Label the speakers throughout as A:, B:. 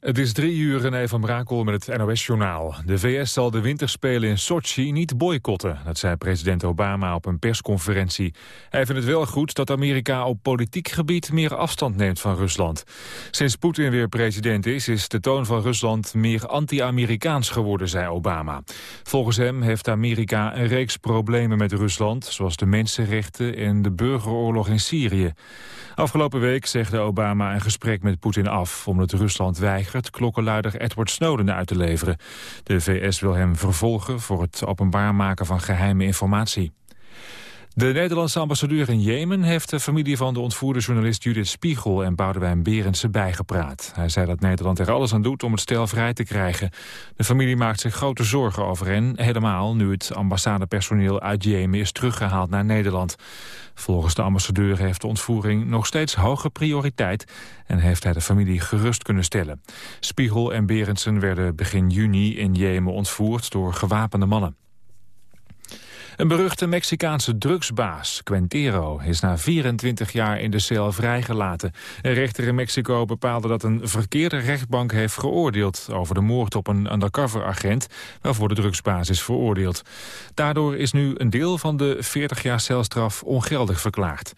A: Het is drie uur René van Brakel met het NOS-journaal. De VS zal de winterspelen in Sochi niet boycotten. Dat zei president Obama op een persconferentie. Hij vindt het wel goed dat Amerika op politiek gebied meer afstand neemt van Rusland. Sinds Poetin weer president is, is de toon van Rusland meer anti-Amerikaans geworden, zei Obama. Volgens hem heeft Amerika een reeks problemen met Rusland... zoals de mensenrechten en de burgeroorlog in Syrië. Afgelopen week zegde Obama een gesprek met Poetin af... omdat Rusland weigert klokkenluider Edward Snowden uit te leveren. De VS wil hem vervolgen voor het openbaar maken van geheime informatie. De Nederlandse ambassadeur in Jemen heeft de familie van de ontvoerde journalist Judith Spiegel en Boudewijn Berendsen bijgepraat. Hij zei dat Nederland er alles aan doet om het stel vrij te krijgen. De familie maakt zich grote zorgen over hen, helemaal nu het ambassadepersoneel uit Jemen is teruggehaald naar Nederland. Volgens de ambassadeur heeft de ontvoering nog steeds hoge prioriteit en heeft hij de familie gerust kunnen stellen. Spiegel en Berendsen werden begin juni in Jemen ontvoerd door gewapende mannen. Een beruchte Mexicaanse drugsbaas, Quintero, is na 24 jaar in de cel vrijgelaten. Een rechter in Mexico bepaalde dat een verkeerde rechtbank heeft geoordeeld over de moord op een undercover-agent waarvoor de drugsbaas is veroordeeld. Daardoor is nu een deel van de 40 jaar celstraf ongeldig verklaard.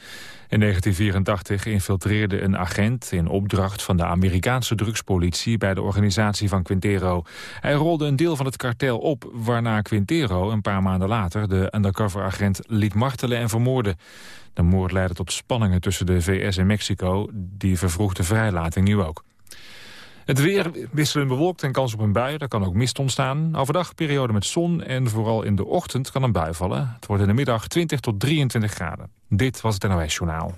A: In 1984 infiltreerde een agent in opdracht van de Amerikaanse drugspolitie bij de organisatie van Quintero. Hij rolde een deel van het kartel op, waarna Quintero een paar maanden later de undercover-agent liet martelen en vermoorden. De moord leidde tot spanningen tussen de VS en Mexico, die vervroeg de vrijlating nu ook. Het weer wisselend bewolkt en kans op een bui. Daar kan ook mist ontstaan. Overdag periode met zon en vooral in de ochtend kan een bui vallen. Het wordt in de middag 20 tot 23 graden. Dit was het NOS Journaal.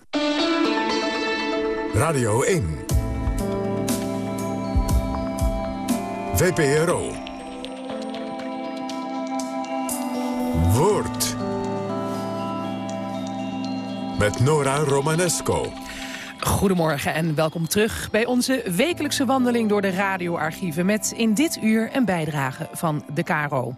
B: Radio 1. VPRO. Woord. Met Nora Romanesco.
C: Goedemorgen en welkom terug bij onze wekelijkse wandeling door de radioarchieven... met in dit uur een bijdrage van de Caro.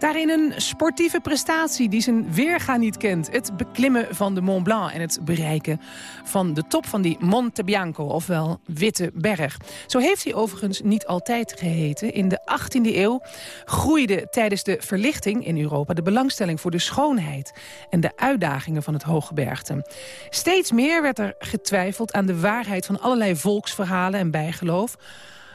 C: Daarin een sportieve prestatie die zijn weerga niet kent. Het beklimmen van de Mont Blanc en het bereiken van de top van die Monte Bianco, ofwel Witte Berg. Zo heeft hij overigens niet altijd geheten. In de 18e eeuw groeide tijdens de verlichting in Europa de belangstelling voor de schoonheid en de uitdagingen van het hooggebergte. Steeds meer werd er getwijfeld aan de waarheid van allerlei volksverhalen en bijgeloof.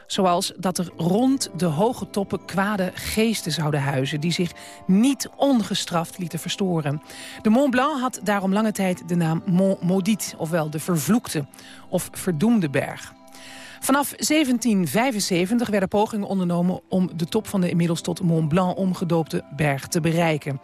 C: Zoals dat er rond de hoge toppen kwade geesten zouden huizen... die zich niet ongestraft lieten verstoren. De Mont Blanc had daarom lange tijd de naam Mont Maudit... ofwel de vervloekte of verdoemde berg. Vanaf 1775 werden pogingen ondernomen om de top van de inmiddels tot Mont Blanc omgedoopte berg te bereiken.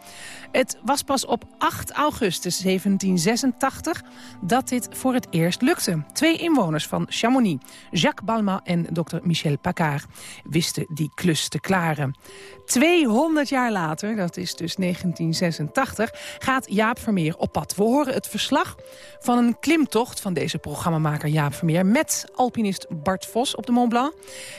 C: Het was pas op 8 augustus 1786 dat dit voor het eerst lukte. Twee inwoners van Chamonix, Jacques Balma en dokter Michel Paccard, wisten die klus te klaren. 200 jaar later, dat is dus 1986, gaat Jaap Vermeer op pad. We horen het verslag van een klimtocht van deze programmamaker Jaap Vermeer... met alpinist Bart Vos op de Mont Blanc...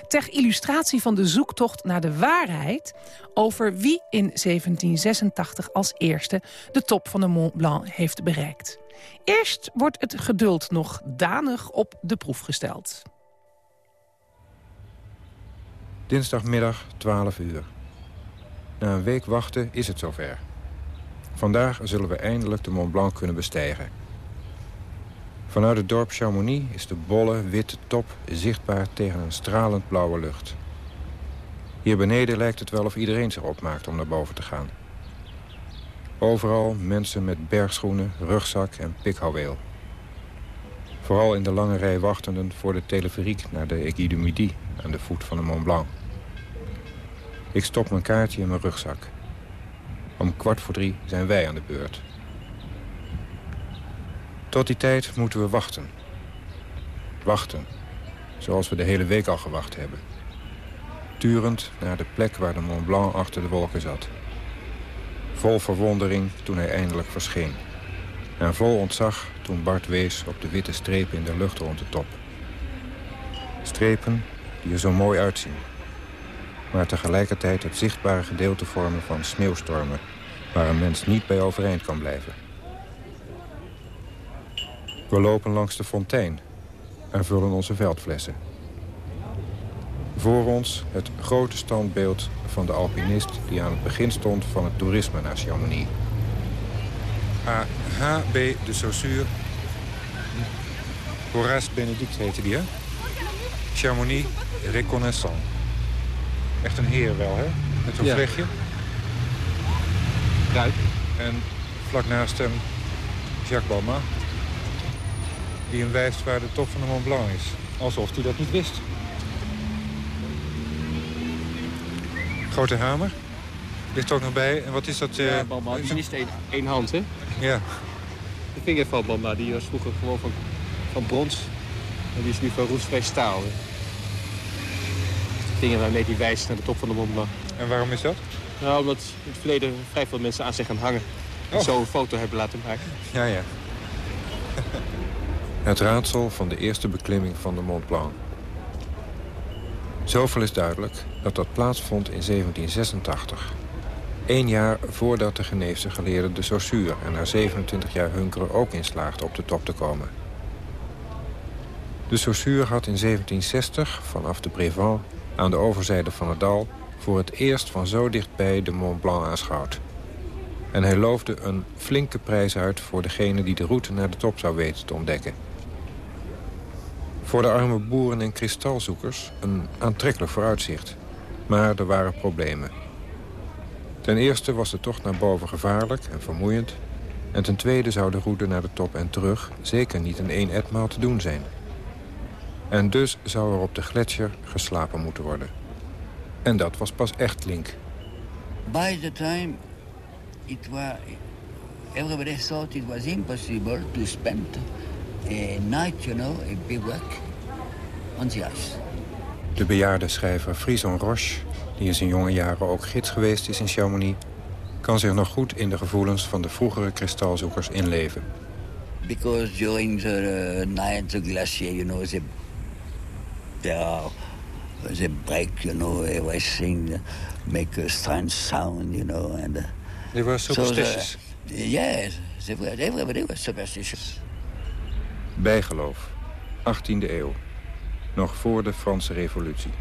C: ter illustratie van de zoektocht naar de waarheid... over wie in 1786 als eerste de top van de Mont Blanc heeft bereikt. Eerst wordt het geduld nog danig op de proef gesteld.
D: Dinsdagmiddag 12 uur. Na een week wachten is het zover. Vandaag zullen we eindelijk de Mont Blanc kunnen bestijgen. Vanuit het dorp Chamonix is de bolle, witte top zichtbaar tegen een stralend blauwe lucht. Hier beneden lijkt het wel of iedereen zich opmaakt om naar boven te gaan. Overal mensen met bergschoenen, rugzak en pikhouweel. Vooral in de lange rij wachtenden voor de teleferiek naar de Aiguille du Midi aan de voet van de Mont Blanc. Ik stop mijn kaartje in mijn rugzak. Om kwart voor drie zijn wij aan de beurt. Tot die tijd moeten we wachten. Wachten, zoals we de hele week al gewacht hebben. Turend naar de plek waar de Mont Blanc achter de wolken zat. Vol verwondering toen hij eindelijk verscheen. En vol ontzag toen Bart wees op de witte strepen in de lucht rond de top. Strepen die er zo mooi uitzien maar tegelijkertijd het zichtbare gedeelte vormen van sneeuwstormen... waar een mens niet bij overeind kan blijven. We lopen langs de fontein en vullen onze veldflessen. Voor ons het grote standbeeld van de alpinist... die aan het begin stond van het toerisme naar Chamonix. H.B. de Saussure. Horace Benedict heette die, hè? Chamonix Reconnaissant. Echt een heer wel, hè? Met zo'n
E: Ja.
D: vlechtje.
E: Ruik.
D: En vlak naast hem Jacques Balmat. Die hem wijst waar de top van de Mont Blanc is. Alsof hij dat niet wist. Grote hamer. Ligt er ook nog bij. En wat is dat? eh,
E: Ja, Bamba, die mist één, één hand, hè?
D: ja.
E: De vinger van Bamba, die was vroeger gewoon van, van brons. En die is nu van roestvrij staal. Hè? Waarmee die wijst naar de top van de Mont Blanc.
D: En waarom is dat?
E: Nou, omdat in het verleden vrij veel mensen aan zich gaan hangen. En
D: Oh.
E: zo een foto hebben laten maken.
D: Ja, ja. Het raadsel van de eerste beklimming van de Mont Blanc. Zoveel is duidelijk dat dat plaatsvond in 1786. Eén jaar voordat de Geneefse geleerde de Saussure... en na 27 jaar hunkeren ook in slaagde op de top te komen. De Saussure had in 1760 vanaf de Brévent aan de overzijde van het dal... voor het eerst van zo dichtbij de Mont Blanc aanschouwd. En hij loofde een flinke prijs uit voor degene die de route naar de top zou weten te ontdekken. Voor de arme boeren en kristalzoekers een aantrekkelijk vooruitzicht. Maar er waren problemen. Ten eerste was de tocht naar boven gevaarlijk en vermoeiend. En ten tweede zou de route naar de top en terug zeker niet in één etmaal te doen zijn. En dus zou er op de gletsjer geslapen moeten worden. En dat was pas echt link.
F: By the time it was, everybody thought it was impossible to spend a night, you know, a bivouac on the ice.
D: De bejaarde schrijver Frison Roche, die in zijn jonge jaren ook gids geweest is in Chamonix... kan zich nog goed in de gevoelens van de vroegere kristalzoekers inleven.
F: Because during the uh, night, the glacier, you know, they, they, are, they break, you know, everything, make a strange sound, you know, and... Uh,
D: They were
F: so
D: superstitious.
F: the- yes, they were, everybody was superstitious.
D: Bijgeloof, 18e eeuw. Nog voor de Franse revolutie.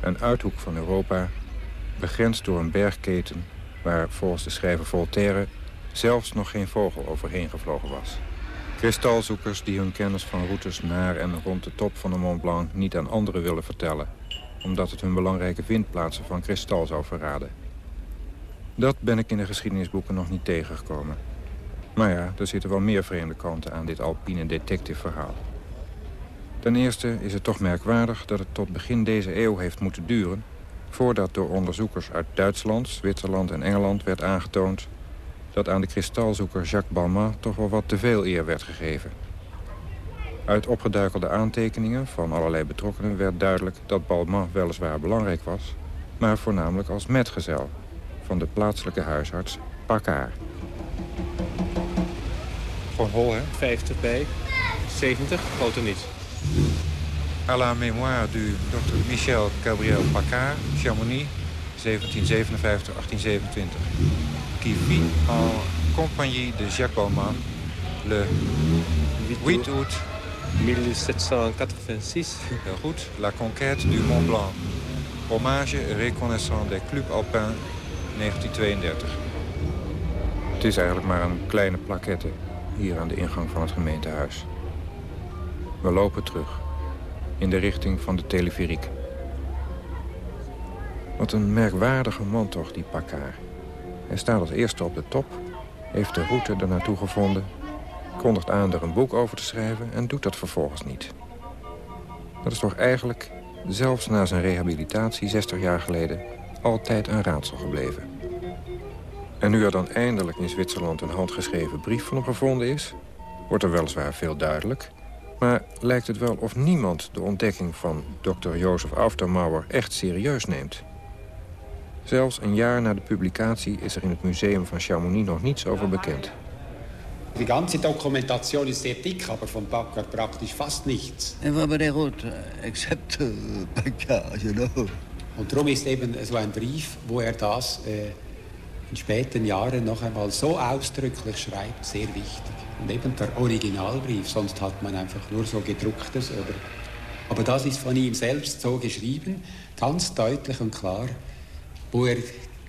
D: Een uithoek van Europa, begrensd door een bergketen... waar volgens de schrijver Voltaire zelfs nog geen vogel overheen gevlogen was. Kristalzoekers die hun kennis van routes naar en rond de top van de Mont Blanc... niet aan anderen willen vertellen... omdat het hun belangrijke vindplaatsen van kristal zou verraden. Dat ben ik in de geschiedenisboeken nog niet tegengekomen. Maar ja, er zitten wel meer vreemde kanten aan dit alpine detective verhaal. Ten eerste is het toch merkwaardig dat het tot begin deze eeuw heeft moeten duren... voordat door onderzoekers uit Duitsland, Zwitserland en Engeland werd aangetoond... dat aan de kristalzoeker Jacques Balmat toch wel wat te veel eer werd gegeven. Uit opgeduikelde aantekeningen van allerlei betrokkenen werd duidelijk dat Balmat weliswaar belangrijk was... maar voornamelijk als metgezel van de plaatselijke huisarts Paccard. Gewoon hol, hè?
E: 50 bij, 70, groter niet.
D: À la mémoire du Dr. Michel Gabriel Paccard, Chamonix, 1757-1827. Qui vit en compagnie de Balmat le 8 août,
E: 1786.
D: heel goed, la conquête du Mont Blanc. Hommage reconnaissant des Club Alpin, 1932. Het is eigenlijk maar een kleine plaquette hier aan de ingang van het gemeentehuis. We lopen terug in de richting van de teleferiek. Wat een merkwaardige man toch, die Paccard. Hij staat als eerste op de top, heeft de route er naartoe gevonden... kondigt aan er een boek over te schrijven en doet dat vervolgens niet. Dat is toch eigenlijk, zelfs na zijn rehabilitatie 60 jaar geleden... altijd een raadsel gebleven. En nu er dan eindelijk in Zwitserland een handgeschreven brief van hem gevonden is... wordt er weliswaar veel duidelijk... maar lijkt het wel of niemand de ontdekking van dokter Jozef Auftermauer echt serieus neemt. Zelfs een jaar na de publicatie is er in het museum van Chamonix nog niets over bekend.
G: Die ganze Dokumentation ist sehr dick, aber von Packard praktisch fast nichts.
F: Everybody wrote, uh, except uh, Paccard, you know.
G: Und darum ist eben so ein Brief, wo er das äh, in späten Jahren noch einmal so ausdrücklich schreibt, sehr wichtig. Und eben der Originalbrief, sonst hat man einfach nur so gedrucktes oder Aber das ist von ihm selbst so geschrieben, ganz deutlich und klar, wo er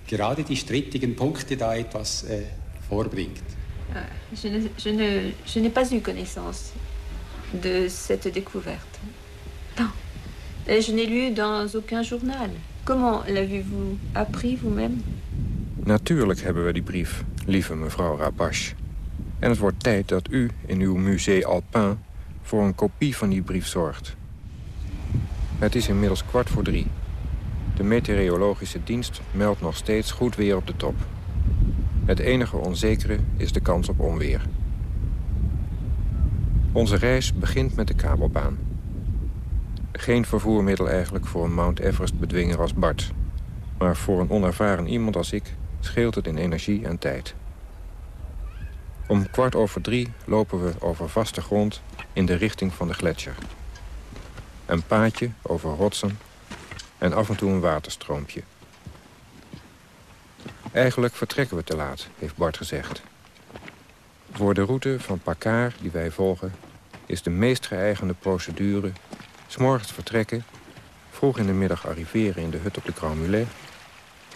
G: gerade die strittigen Punkte da etwas äh, vorbringt.
H: Je n'ai je ne, je pas eu connaissance de cette découverte. Non. Et je n'ai lu dans aucun journal. Comment l'avez-vous appris vous-même
D: Natuurlijk hebben we die brief, lieve mevrouw Rabash. En het wordt tijd dat u in uw Musée Alpin voor een kopie van die brief zorgt. Het is inmiddels kwart voor drie. De meteorologische dienst meldt nog steeds goed weer op de top. Het enige onzekere is de kans op onweer. Onze reis begint met de kabelbaan. Geen vervoermiddel eigenlijk voor een Mount Everest-bedwinger als Bart. Maar voor een onervaren iemand als ik scheelt het in energie en tijd. Om kwart over drie lopen we over vaste grond in de richting van de gletsjer. Een paadje over rotsen en af en toe een waterstroompje. Eigenlijk vertrekken we te laat, heeft Bart gezegd. Voor de route van Pakar die wij volgen... is de meest geëigende procedure... s'morgens vertrekken, vroeg in de middag arriveren in de hut op de Grand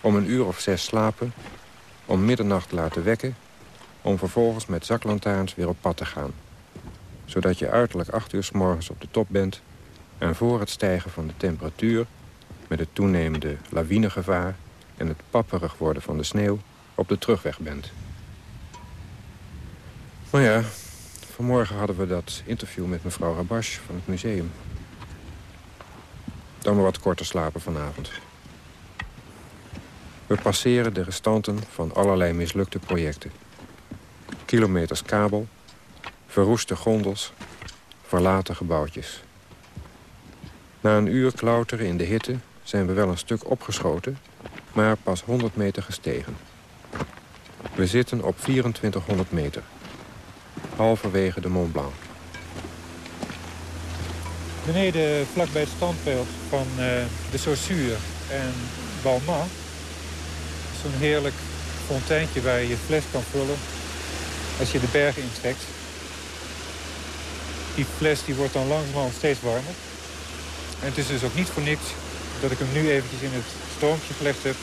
D: om een uur of zes slapen, om middernacht laten wekken... om vervolgens met zaklantaarns weer op pad te gaan. Zodat je uiterlijk acht uur s morgens op de top bent... en voor het stijgen van de temperatuur... met het toenemende lawinegevaar en het papperig worden van de sneeuw op de terugweg bent. Maar ja, vanmorgen hadden we dat interview met mevrouw Rabash van het museum. Dan maar wat korter slapen vanavond. We passeren de restanten van allerlei mislukte projecten. Kilometers kabel, verroeste gondels, verlaten gebouwtjes. Na een uur klauteren in de hitte zijn we wel een stuk opgeschoten maar pas 100 meter gestegen. We zitten op 2400 meter, halverwege de Mont Blanc.
I: Beneden, vlakbij het standbeeld van uh, de Saussure en Balma... zo'n heerlijk fonteintje waar je je fles kan vullen als je de bergen intrekt. Die fles die wordt dan langzamerhand steeds warmer. En het is dus ook niet voor niks dat ik hem nu eventjes in het stroompje gelegd heb.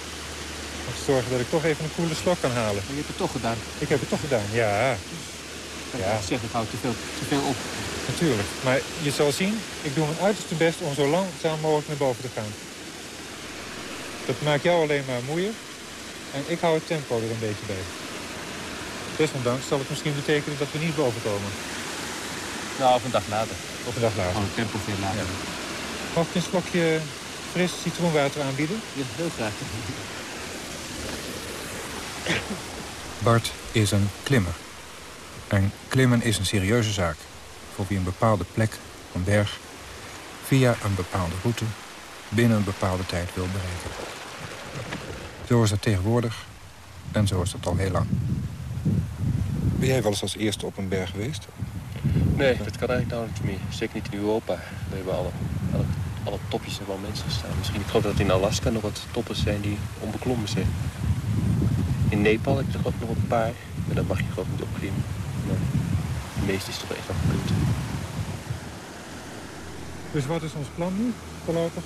I: Om te zorgen dat ik toch even een koele slok kan halen.
E: Maar je hebt het toch gedaan?
I: Ik heb het toch gedaan, ja.
E: ja. Ik zeg, ik hou te veel, te veel op.
I: Natuurlijk. Maar je zal zien, ik doe mijn uiterste best om zo langzaam mogelijk naar boven te gaan. Dat maakt jou alleen maar moeier. En ik hou het tempo er een beetje bij. Desondanks zal het misschien betekenen dat we niet boven komen.
E: Nou, of een dag later.
I: Of een dag later.
E: Gewoon het tempo veel later. Ja.
I: Mag ik een slokje fris citroenwater aanbieden?
E: Ja, heel graag.
D: Bart is een klimmer. En klimmen is een serieuze zaak. Voor wie een bepaalde plek, een berg... via een bepaalde route binnen een bepaalde tijd wil bereiken. Zo is dat tegenwoordig en zo is dat al heel lang. Ben jij wel eens als eerste op een berg geweest?
E: Nee, dat kan eigenlijk niet meer. Zeker niet in Europa. We hebben alle, alle alle topjes hebben wel mensen gestaan. Misschien, ik geloof dat in Alaska nog wat toppers zijn die onbeklommen zijn. In Nepal heb je er ook nog een paar. Maar daar mag je gewoon niet opklimmen. Maar de meeste is toch echt wel gebeurd.
I: Dus wat is ons plan nu, voorlopig?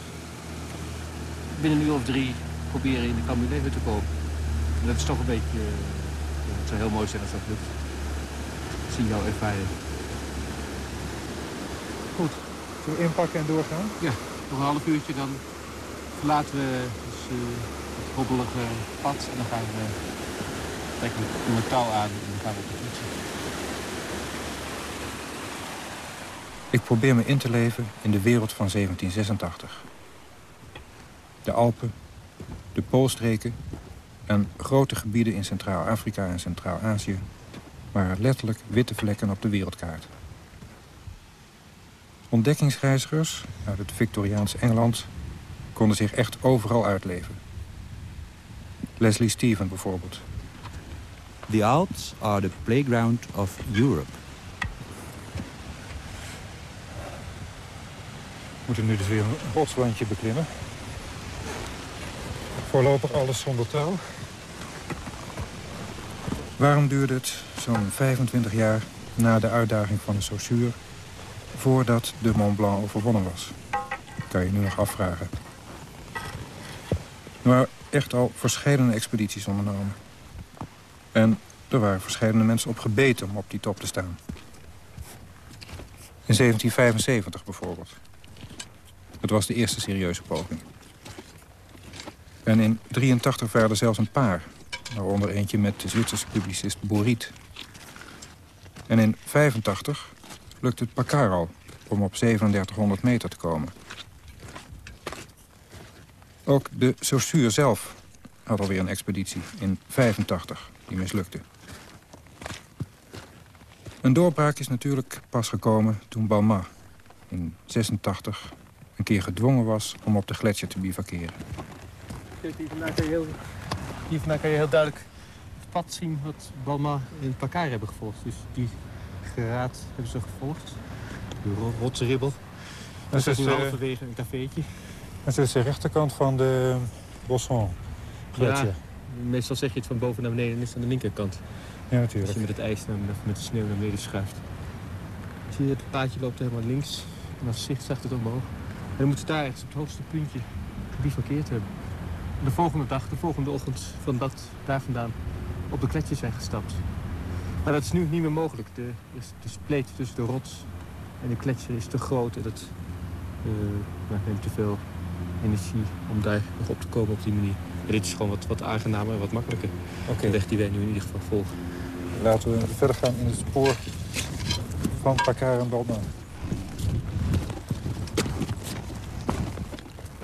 E: Binnen een uur of drie proberen in de Camuleve te kopen. En dat is toch een beetje... Uh, het zou heel mooi zijn als dat lukt. Zie jouw ervaring.
I: Goed. Zullen we inpakken en doorgaan?
E: Ja nog een half uurtje, dan verlaten we dus, uh, het hobbelige pad. En dan gaan we, trekken we een touw aan en dan gaan we op de fietsen.
D: Ik probeer me in te leven in de wereld van 1786. De Alpen, de Poolstreken en grote gebieden in Centraal-Afrika en Centraal-Azië... waren letterlijk witte vlekken op de wereldkaart. Ontdekkingsreizigers uit het Victoriaans Engeland konden zich echt overal uitleven. Leslie Stephen bijvoorbeeld.
J: The Alps are the playground of Europe.
I: We moeten nu dus weer een rotswandje beklimmen. Voorlopig alles zonder touw.
D: Waarom duurde het zo'n 25 jaar na de uitdaging van de Saussure voordat de Mont Blanc overwonnen was. kan je nu nog afvragen. Er waren echt al verschillende expedities ondernomen. En er waren verschillende mensen op gebeten om op die top te staan. In 1775 bijvoorbeeld. Het was de eerste serieuze poging. En in 83 waren er zelfs een paar. Waaronder eentje met de Zwitserse publicist Boeriet. En in 85 lukte het Paccard al om op 3700 meter te komen. Ook de Saussure zelf had alweer een expeditie in 85 die mislukte. Een doorbraak is natuurlijk pas gekomen toen Balma in 86 een keer gedwongen was om op de gletsjer te bivakeren.
E: Kijk, hier kan je heel, je heel duidelijk het pad zien wat Balma en Pakar hebben gevolgd. Dus die geraad hebben ze gevolgd. De ro- rotsribbel.
I: Dat
E: Dat is nu
I: eh,
E: halverwege een cafeetje.
I: Dat is de rechterkant van de Bosson gletsjer.
E: Ja, meestal zeg je het van boven naar beneden en is het aan de linkerkant.
I: Ja,
E: Als
I: natuurlijk.
E: je met het ijs naar, of met de sneeuw naar beneden schuift. Zie je, het paadje loopt helemaal links. En als zicht zag het omhoog. En dan moeten ze daar ergens op het hoogste puntje gebivakkeerd hebben. De volgende dag, de volgende ochtend van dat, daar vandaan op de gletsjer zijn gestapt. Maar dat is nu niet meer mogelijk. De, de spleet tussen de rots en de gletsjer is te groot. En dat eh, neemt te veel energie om daar nog op te komen op die manier. En dit is gewoon wat, wat aangenamer en wat makkelijker.
I: Oké,
E: De weg die wij nu in ieder geval volgen.
I: laten we verder gaan in het spoor van Paccard en Balma.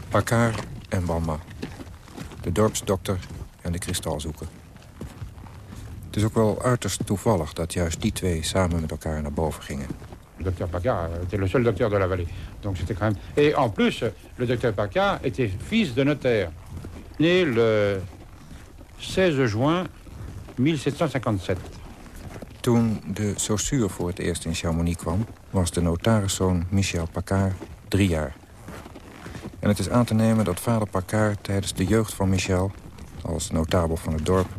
D: Paccard en Balma. De dorpsdokter en de kristalzoeker. Het is ook wel uiterst toevallig dat juist die twee samen met elkaar naar boven gingen.
K: Docteur Paccard était le seul docteur de la vallée. Donc c'était quand même... Et en plus, le docteur Paccard était fils de notaire. Né le 16 juin 1757.
D: Toen de Saussure voor het eerst in Chamonix kwam... was de notariszoon Michel Paccard drie jaar. En het is aan te nemen dat vader Paccard tijdens de jeugd van Michel... als notabel van het dorp...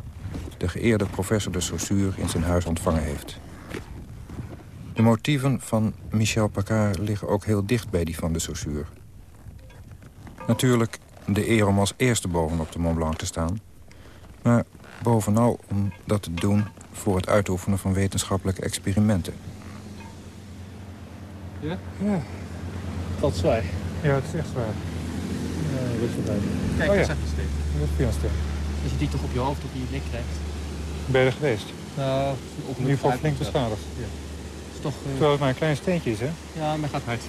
D: de geëerde professor de Saussure in zijn huis ontvangen heeft. De motieven van Michel Paccard liggen ook heel dicht bij die van de Saussure. Natuurlijk de eer om als eerste bovenop de Mont Blanc te staan... maar bovenal om dat te doen voor het uitoefenen van wetenschappelijke experimenten.
E: Ja?
I: Ja.
E: Valt zwaar.
I: ja, het is echt waar.
E: Ja, dat is duidelijk. Kijk,
I: Oh, ja.
E: zag je steek.
I: Dat is Piansteen.
E: Als je die toch op je hoofd, op je nek krijgt.
I: Ben je er geweest?
E: Nou,
I: In ieder geval flink beschadigd.
E: is toch... eh,
I: Terwijl het maar een klein steentje is, hè?
E: Ja, maar gaat hard.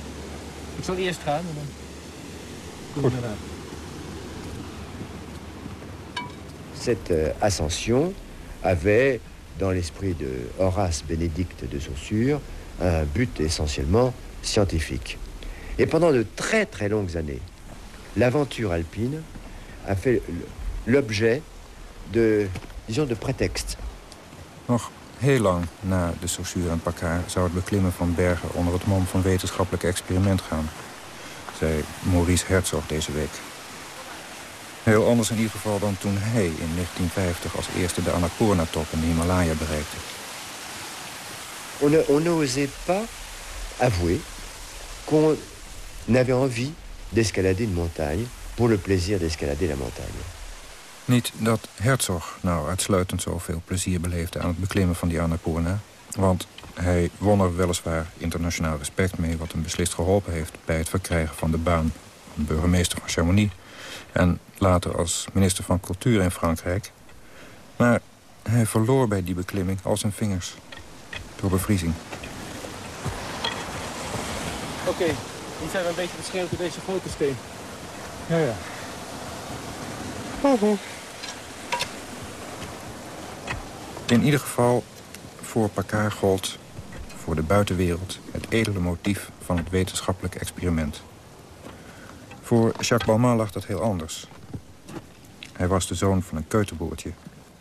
E: Ik zal eerst gaan en dan...
I: Goed.
L: Cette euh, ascension avait, dans l'esprit de Horace Bénédicte de Saussure, un but essentiellement scientifique. Et pendant de très très longues années, l'aventure alpine a fait l'objet de, disons, de.
D: Nog heel lang na de Saussure en Paccard zou het beklimmen van bergen onder het mom van wetenschappelijk experiment gaan, zei Maurice Herzog deze week. Heel anders in ieder geval dan toen hij in 1950 als eerste de Annapurna-top in de Himalaya bereikte.
L: On ne- on n'osait pas avouer qu'on avait envie d'escalader une montagne pour le plaisir d'escalader la montagne.
D: Niet dat Herzog nou uitsluitend zoveel plezier beleefde aan het beklimmen van die Annapurna. Want hij won er weliswaar internationaal respect mee... wat hem beslist geholpen heeft bij het verkrijgen van de baan... van burgemeester van Chamonix. En later als minister van Cultuur in Frankrijk. Maar hij verloor bij die beklimming al zijn vingers. Door bevriezing.
E: Oké, hier zijn we een beetje beschermd door deze grote steen.
I: Ja, ja.
D: In ieder geval voor Paccard gold voor de buitenwereld het edele motief van het wetenschappelijk experiment. Voor Jacques Balmain lag dat heel anders. Hij was de zoon van een keuterboertje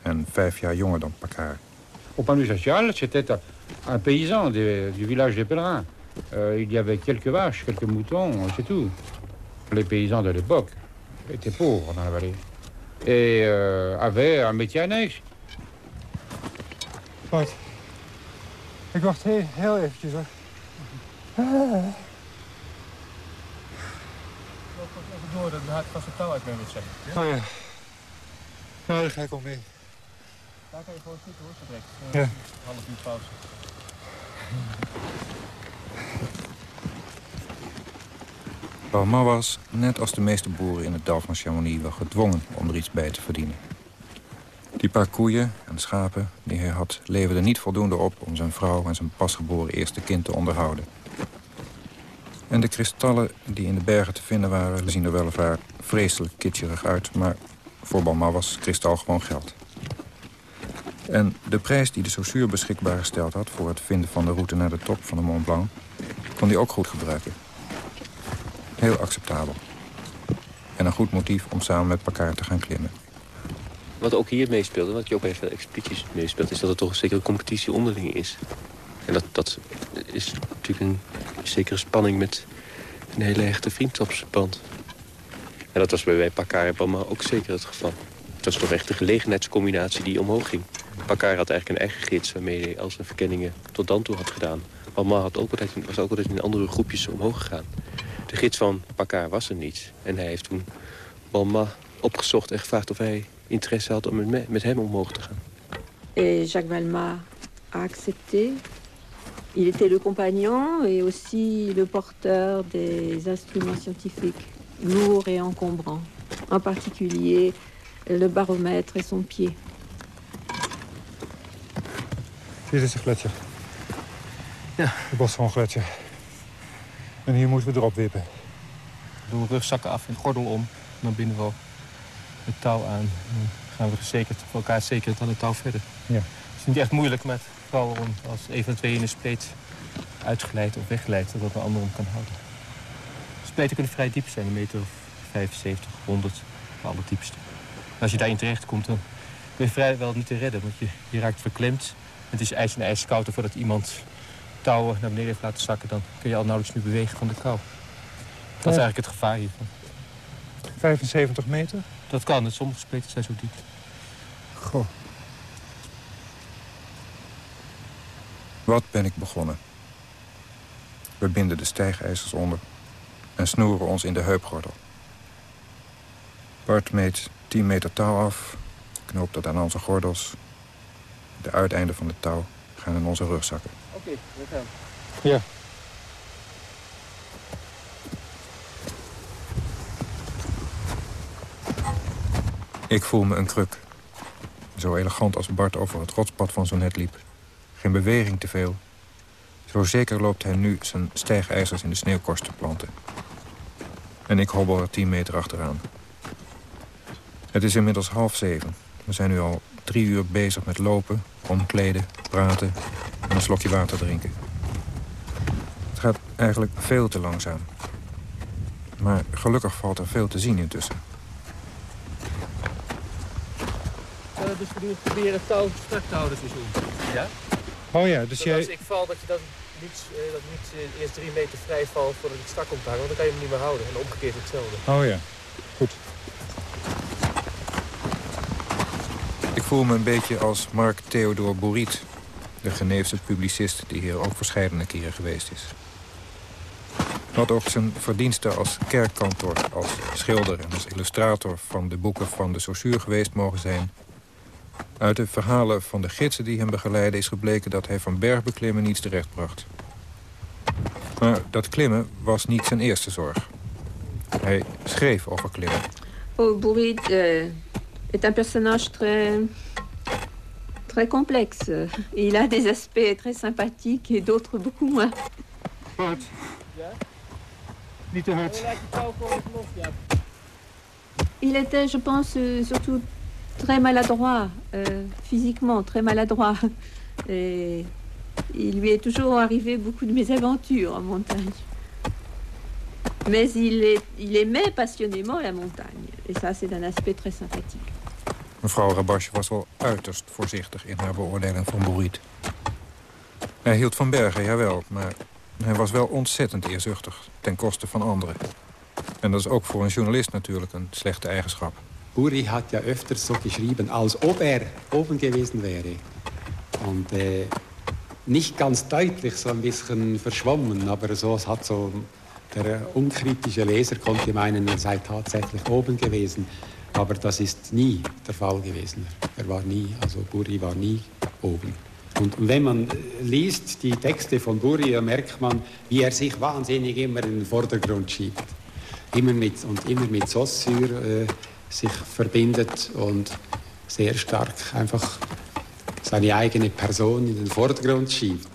D: en vijf jaar jonger dan Paccard.
K: Au de vue social, c'était un, paysan du village des pèlerins. Euh, il y avait quelques vaches, quelques moutons, c'est tout. Les paysans de l'époque étaient pauvres dans la vallée. Et euh, avaient un métier annexe.
I: Wat? Ik wacht heel, heel eventjes, hoor. Ah. even door, dan gaat het touw uit mee met zeggen. Oh ja. Nou, daar ga ik al mee. Daar kan je gewoon zitten hoor, zo direct. Ja. Half uur pauze.
D: Was, net als de meeste boeren in het dal van Chamonix... wel gedwongen om er iets bij te verdienen. Die paar koeien en schapen die hij had... leverden niet voldoende op om zijn vrouw en zijn pasgeboren eerste kind te onderhouden. En de kristallen die in de bergen te vinden waren... zien er weliswaar vreselijk kitscherig uit... maar voor Balma was kristal gewoon geld. En de prijs die de Saussure beschikbaar gesteld had... voor het vinden van de route naar de top van de Mont Blanc... kon hij ook goed gebruiken. Heel acceptabel. En een goed motief om samen met elkaar te gaan klimmen.
E: Wat ook hier meespeelt, wat je ook bij veel expedities meespeelt... is dat er toch een zekere competitie onderling is. En dat, dat is natuurlijk een zekere spanning met een hele hechte vriendschapsband. En dat was bij wij en Palma ook zeker het geval. Het was toch echt de gelegenheidscombinatie die omhoog ging. Pakar had eigenlijk een eigen gids waarmee hij al zijn verkenningen tot dan toe had gedaan. Palma had ook altijd, was ook altijd in andere groepjes omhoog gegaan. De gids van Pakar was er niet. En hij heeft toen Balma opgezocht en gevraagd of hij interesse had om met, met hem omhoog te gaan.
H: En Jacques Valma a accepté. Il était le compagnon et aussi le porteur des instruments scientifiques lourds et encombrants. En particulier le baromètre et son pied.
I: Dit is de gletsjer. Ja. De Bosson gletsjer. En hier moeten we erop wippen.
E: Doen we rugzakken af en gordel om. Dan binden we het touw aan. Dan gaan we gezekerd, voor elkaar zeker dan het touw verder.
I: Ja.
E: Het is niet echt moeilijk, maar vooral om als een van de twee in de spleet uitgeleid of weggeleid, dat de ander om kan houden. De spleten kunnen vrij diep zijn, een meter of 75, 100, voor alle diepste. En als je daarin terecht komt, dan kun je vrijwel niet te redden, want je, je raakt verklemd. Het is ijs en ijskoud voordat iemand touwen naar beneden heeft laten zakken... dan kun je al nauwelijks meer bewegen van de kou. Dat is eigenlijk het gevaar hiervan.
I: 75 meter?
E: Dat kan, sommige spleten zijn zo diep.
I: Goh.
D: Wat ben ik begonnen? We binden de stijgijzers onder en snoeren ons in de heupgordel. Bart meet 10 meter touw af, knoopt dat aan onze gordels. De uiteinden van de touw gaan in onze rugzakken.
E: Oké, we gaan.
I: Ja.
D: Ik voel me een kruk. Zo elegant als Bart over het rotspad van zo net liep. Geen beweging te veel. Zo zeker loopt hij nu zijn stijgijzers in de sneeuwkorst te planten. En ik hobbel er tien meter achteraan. Het is inmiddels half zeven. We zijn nu al drie uur bezig met lopen, omkleden, praten en een slokje water drinken. Het gaat eigenlijk veel te langzaam. Maar gelukkig valt er veel te zien intussen.
E: Dus we proberen het touw strak te houden seizoen. Ja?
I: Oh ja, dus jij...
E: Als ik val, dat je dan niet, uh, dat niet uh, eerst drie meter vrij valt voordat het strak komt te hangen. Want dan kan je hem niet meer houden. En omgekeerd hetzelfde.
I: Oh ja, goed.
D: Ik voel me een beetje als Mark Theodor Boriet. De Geneefse publicist die hier ook verschillende keren geweest is. Wat ook zijn verdiensten als kerkkantor, als schilder en als illustrator van de boeken van de Saussure geweest mogen zijn. Uit de verhalen van de gidsen die hem begeleiden is gebleken dat hij van bergbeklimmen niets terechtbracht. Maar dat klimmen was niet zijn eerste zorg. Hij schreef over klimmen.
H: Oh, Bourrit euh, est un personnage très, très complexe. Il a des aspects très sympathiques et d'autres beaucoup moins.
I: Wat? Niet te hard.
H: Il était, je pense, euh, surtout très maladroit, euh, physiquement très maladroit. Et il lui est toujours arrivé beaucoup de mésaventures en montagne. Mais il, est, il aimait passionnément la montagne. Et ça, c'est un aspect très sympathique.
D: Mevrouw Rabache was wel uiterst voorzichtig in haar beoordeling van Boeriet. Hij hield van bergen, jawel, maar hij was wel ontzettend eerzuchtig ten koste van anderen. En dat is ook voor een journalist natuurlijk een slechte eigenschap.
G: Buri hat ja öfters so geschrieben, als ob er oben gewesen wäre. Und äh, nicht ganz deutlich, so ein bisschen verschwommen, aber so, es hat so Der unkritische Leser konnte meinen, er sei tatsächlich oben gewesen. Aber das ist nie der Fall gewesen. Er war nie, also Buri war nie oben. Und wenn man liest die Texte von Buri, merkt man, wie er sich wahnsinnig immer in den Vordergrund schiebt. Immer mit, und immer mit Saussure äh, sich verbindet und sehr stark einfach seine eigene Person in den Vordergrund schiebt.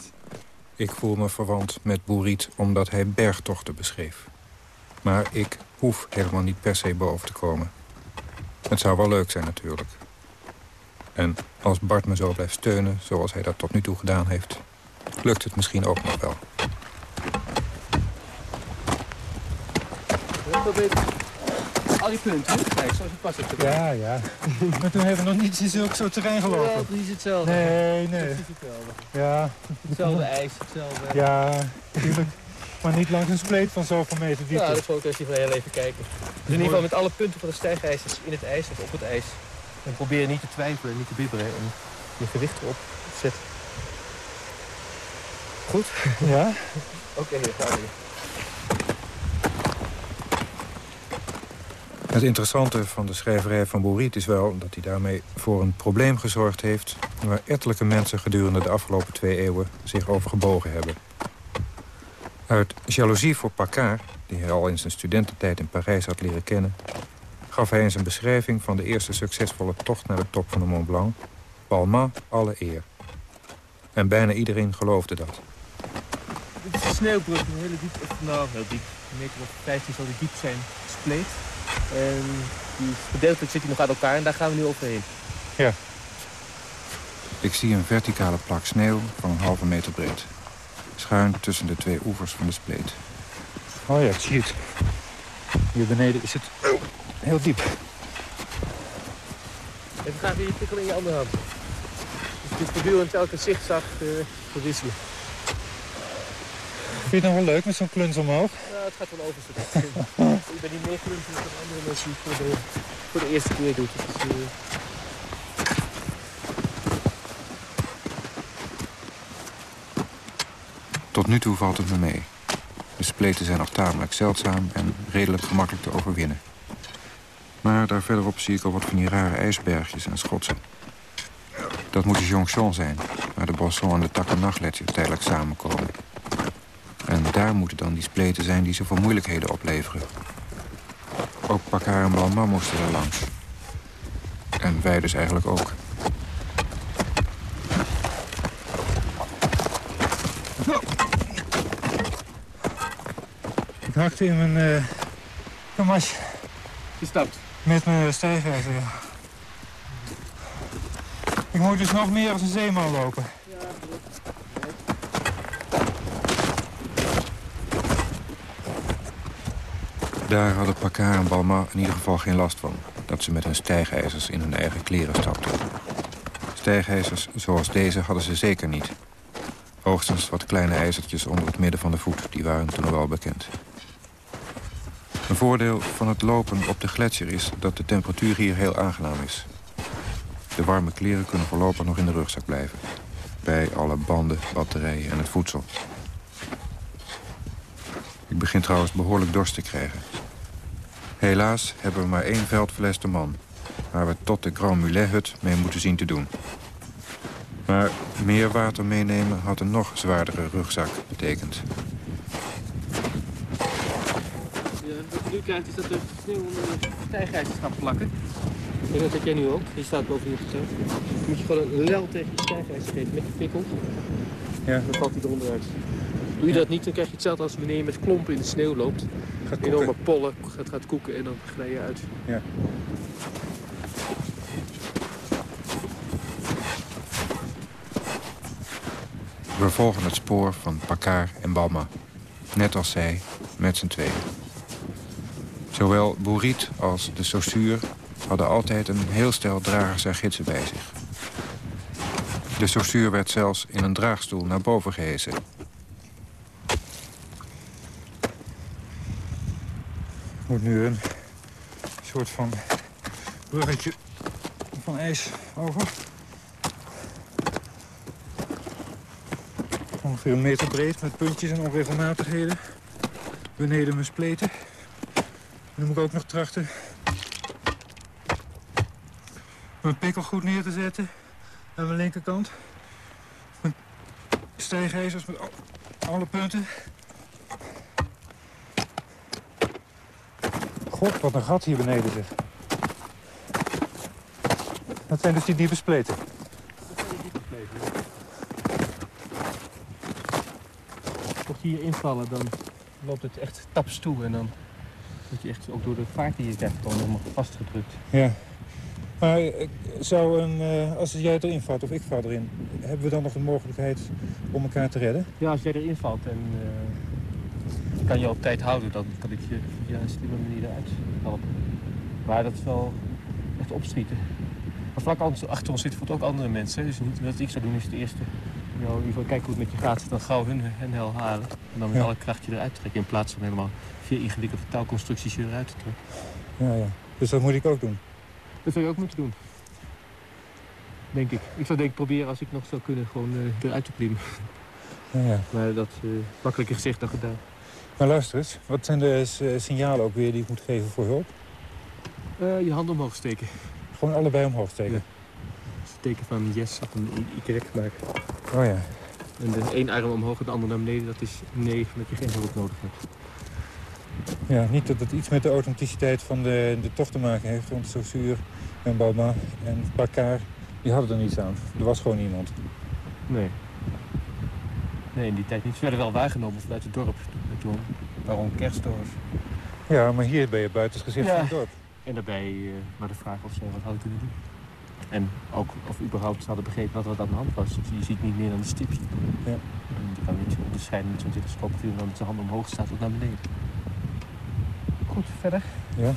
D: Ik voel me verwant met Boeriet omdat hij bergtochten beschreef. Maar ik hoef helemaal niet per se boven te komen. Het zou wel leuk zijn natuurlijk. En als Bart me zo blijft steunen, zoals hij dat tot nu toe gedaan heeft... lukt het misschien ook nog wel.
E: Al die punten, kijk, zoals het past het
I: Ja, ja. Maar toen hebben we nog niet in zulk soort terrein gelopen.
E: Ja, precies hetzelfde.
I: Nee, nee.
E: Precies hetzelfde.
I: Ja.
E: Hetzelfde ijs, hetzelfde...
I: Ja, natuurlijk. Maar niet langs een spleet van zoveel meter diepte.
E: Ja, dat is ook als je van heel even kijken. Dus in ieder geval met alle punten van de stijgijzers in het ijs of op het ijs. En probeer niet te twijfelen en niet te bibberen en je gewicht erop te zetten. Goed?
I: Ja?
E: Oké, hier gaan we
D: Het interessante van de schrijverij van Boeriet is wel dat hij daarmee voor een probleem gezorgd heeft... waar ettelijke mensen gedurende de afgelopen twee eeuwen zich over gebogen hebben. Uit jaloezie voor Paccard, die hij al in zijn studententijd in Parijs had leren kennen... gaf hij in zijn beschrijving van de eerste succesvolle tocht naar de top van de Mont Blanc... Balmain alle eer. En bijna iedereen geloofde dat.
E: Dit is een sneeuwbrug, een hele diep, nou heel diep. Een meter of 15 zal die diep zijn, spleet. En die gedeeltelijk zit hij nog uit elkaar en daar gaan we nu overheen.
I: Ja.
D: Ik zie een verticale plak sneeuw van een halve meter breed. Schuin tussen de twee oevers van de spleet.
I: Oh ja, ik zie het. Hier beneden is het oh, heel diep.
E: Even graag weer je tikkel in je andere hand. Dus het is voortdurend elke zigzag uh, verwisselen.
I: Vind je het nog wel leuk met zo'n kluns omhoog?
E: Ja, het gaat wel over. meer klunzig dan andere mensen die voor de, voor de eerste keer doet. Dus, uh...
D: Tot nu toe valt het me mee. De spleten zijn nog tamelijk zeldzaam en redelijk gemakkelijk te overwinnen. Maar daar verderop zie ik al wat van die rare ijsbergjes en schotsen. Dat moet de Jonchon zijn, waar de Bosson en de Takkennachtgletsjer tijdelijk samenkomen. En daar moeten dan die spleten zijn die zoveel moeilijkheden opleveren. Ook Paccard en Balma moesten er langs. En wij dus eigenlijk ook.
I: Ik hakte in mijn uh, kamas.
E: Gestapt?
I: Met mijn stijgijzer, ja. Ik moet dus nog meer als een zeeman lopen.
E: Ja,
D: Daar hadden Paccard en Balma in ieder geval geen last van. Dat ze met hun stijgijzers in hun eigen kleren stapten. Stijgijzers zoals deze hadden ze zeker niet. Hoogstens wat kleine ijzertjes onder het midden van de voet. Die waren toen wel bekend. Een voordeel van het lopen op de gletsjer is dat de temperatuur hier heel aangenaam is. De warme kleren kunnen voorlopig nog in de rugzak blijven. Bij alle banden, batterijen en het voedsel. Ik begin trouwens behoorlijk dorst te krijgen. Helaas hebben we maar één veldfles de man... waar we tot de Grand Mulet-hut mee moeten zien te doen. Maar meer water meenemen had een nog zwaardere rugzak betekend.
E: Ja, wat je nu krijgt is dat er sneeuw onder de stijgijzers gaat plakken. En dat jij nu ook. Je staat zand. Dan moet je gewoon een lel tegen je stijgijzer geven met je pikkel.
I: Ja.
E: Dan valt hij eronder uit. Doe je dat niet, dan krijg je hetzelfde als wanneer je met klompen in de sneeuw loopt.
I: Gaat
E: Enorme pollen, het gaat koeken en dan glij je uit.
I: Ja.
D: We volgen het spoor van Paccard en Balma. Net als zij, met z'n tweeën. Zowel Boeriet als de Saussure hadden altijd een heel stel dragers en gidsen bij zich. De Saussure werd zelfs in een draagstoel naar boven gehesen.
I: Moet nu een soort van bruggetje van ijs over. Ongeveer een meter breed met puntjes en onregelmatigheden. beneden mijn spleten. Nu moet ik ook nog trachten mijn pikkel goed neer te zetten aan mijn linkerkant. Mijn stijgijzers met alle punten. God, wat een gat hier beneden zit. Dat zijn dus die diepe spleten.
E: Mocht je hier invallen, dan loopt het echt taps toe. En dan word je echt ook door de vaart die je krijgt gewoon helemaal vastgedrukt.
I: Ja. Maar eh, zou een, eh, als jij erin valt of ik val erin... hebben we dan nog een mogelijkheid om elkaar te redden?
E: Ja, als jij erin valt en uh, kan je op tijd houden... dan kan ik je via een slimme manier eruit helpen. Maar dat is wel echt opschieten. Maar vlak achter ons zitten ook andere mensen. Dus niet wat ik zou doen is de eerste... Nou, in ieder geval kijken hoe het met je gaat. Dan gauw hun en hel halen. En dan met alle kracht je eruit trekken. In plaats van helemaal via ingewikkelde touwconstructies je eruit te trekken.
I: Ja, ja. Dus dat moet ik ook doen?
E: Dat zou je ook moeten doen. Denk ik. Ik zou denk ik proberen als ik nog zou kunnen gewoon uh, eruit te klimmen.
I: Ja, ja.
E: Maar dat uh, makkelijker gezegd dan gedaan.
I: Maar luister eens, wat zijn de signalen ook weer die ik moet geven voor hulp?
E: Uh, je hand omhoog steken.
I: Gewoon allebei omhoog steken? Ja.
E: Dat is het teken van yes of een Y maken.
I: Oh ja.
E: En de één arm omhoog en de andere naar beneden, dat is nee, dat je geen hulp nodig hebt.
I: Ja, niet dat het iets met de authenticiteit van de, de tocht te maken heeft. Want Saussure en Balma en Paccar, die hadden er niets aan. Er was gewoon niemand.
E: Nee. Nee, in die tijd niet. Ze werden wel waargenomen vanuit het dorp. Toen Baron Kerstorff.
I: Ja, maar hier ben je buiten het gezicht van het dorp.
E: En daarbij uh, maar de vraag of ze wat hadden kunnen doen. En ook of überhaupt ze hadden begrepen wat er aan de hand was. Je ziet niet meer dan de stipje.
I: Ja.
E: En je kan niet onderscheiden met zo'n telescoop dan met zijn hand omhoog staat of naar beneden. Goed, verder.
I: Ja.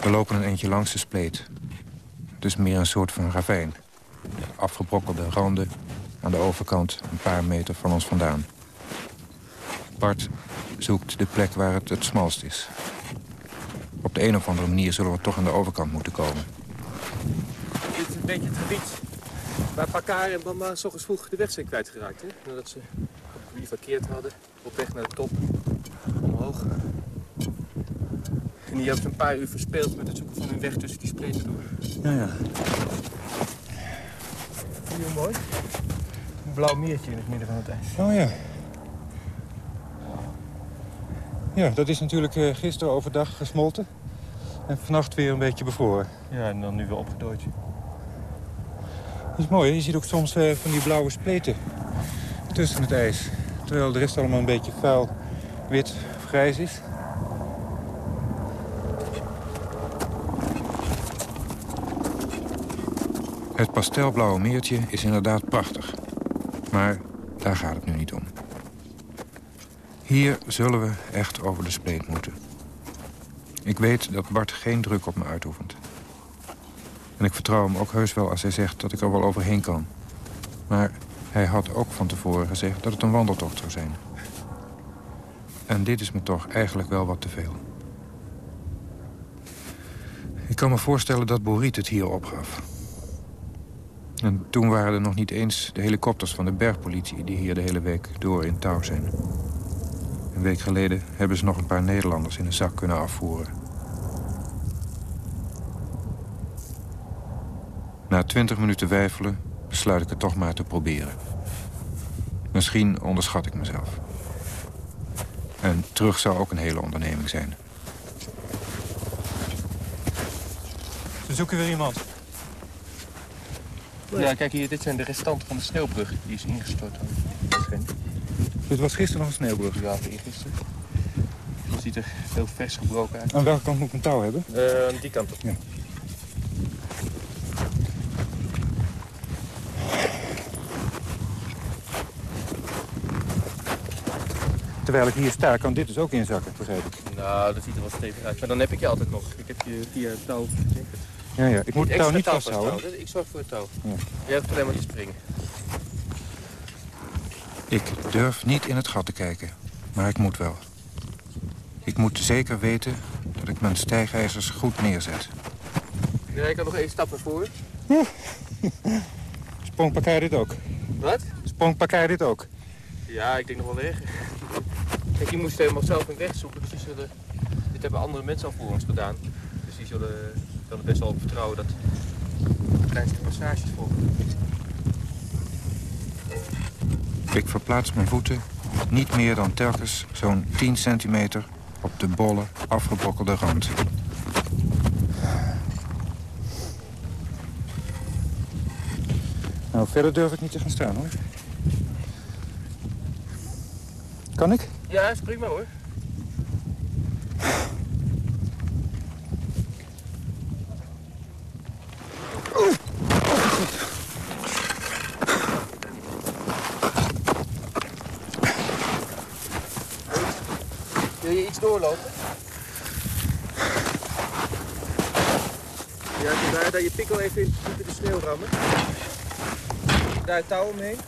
D: We lopen een eentje langs de spleet. Dus meer een soort van ravijn. Afgebrokkelde randen aan de overkant een paar meter van ons vandaan. Bart zoekt de plek waar het het smalst is. Op de een of andere manier zullen we toch aan de overkant moeten komen.
E: Dit is een beetje het gebied waar Pakar en Bamba s ochtends vroeg de weg zijn kwijtgeraakt. Hè? Nadat ze verkeerd hadden. Op weg naar de top. Omhoog. En die hebben een paar uur verspeeld met het zoeken van hun weg tussen die spleten door.
I: Ja, ja.
E: Hier mooi. Een blauw meertje in het midden van het ijs.
I: Oh ja. Ja, dat is natuurlijk uh, gisteren overdag gesmolten. En vannacht weer een beetje bevroren.
E: Ja, en dan nu weer opgedooid.
I: Dat is mooi, je ziet ook soms uh, van die blauwe spleten tussen het ijs. Terwijl de rest allemaal een beetje vuil, wit of grijs is.
D: Het pastelblauwe meertje is inderdaad prachtig. Maar daar gaat het nu niet om. Hier zullen we echt over de spleet moeten. Ik weet dat Bart geen druk op me uitoefent. En ik vertrouw hem ook heus wel als hij zegt dat ik er wel overheen kan. Maar hij had ook van tevoren gezegd dat het een wandeltocht zou zijn. En dit is me toch eigenlijk wel wat te veel. Ik kan me voorstellen dat Boriet het hier opgaf. En toen waren er nog niet eens de helikopters van de bergpolitie... die hier de hele week door in touw zijn. Een week geleden hebben ze nog een paar Nederlanders in een zak kunnen afvoeren. Na twintig minuten wijfelen besluit ik het toch maar te proberen. Misschien onderschat ik mezelf. En terug zou ook een hele onderneming zijn.
I: Ze zoeken weer iemand.
E: Ja, kijk hier, dit zijn de restanten van de sneeuwbrug. Die is ingestort.
I: Dit was gisteren nog een sneeuwbrug?
E: Ja, gisteren. Het ziet er veel vers gebroken uit.
I: Aan welke kant moet ik een touw hebben?
E: Uh, aan die kant op.
I: Ja. Terwijl ik hier sta, kan dit dus ook inzakken, begrijp ik.
E: Nou, dat ziet er wel stevig uit. Maar dan heb ik je altijd nog. Ik heb je via het touw
I: Ja, ja. Ik moet het touw niet vasthouden.
E: Ik zorg voor het touw. Ja. Jij hebt alleen maar te springen.
D: Ik durf niet in het gat te kijken, maar ik moet wel. Ik moet zeker weten dat ik mijn stijgijzers goed neerzet.
E: Ja, ik kan nog één stap naar voren.
I: Sprongparkij dit ook?
E: Wat?
I: Sprongparkij dit ook?
E: Ja, ik denk nog wel erger. Kijk, die moesten helemaal zelf een weg zoeken. Dus die zullen, dit hebben andere mensen al voor ons gedaan. Dus die zullen dan best wel op vertrouwen dat kleinste passages volgen.
D: Ik verplaats mijn voeten niet meer dan telkens zo'n 10 centimeter op de bolle, afgebrokkelde rand. Nou, verder durf ik niet te gaan staan, hoor. Kan ik?
E: Ja, is prima hoor. Iets doorlopen? Ja, daar, daar je pikkel even in, de sneeuw rammen. Daar touw omheen.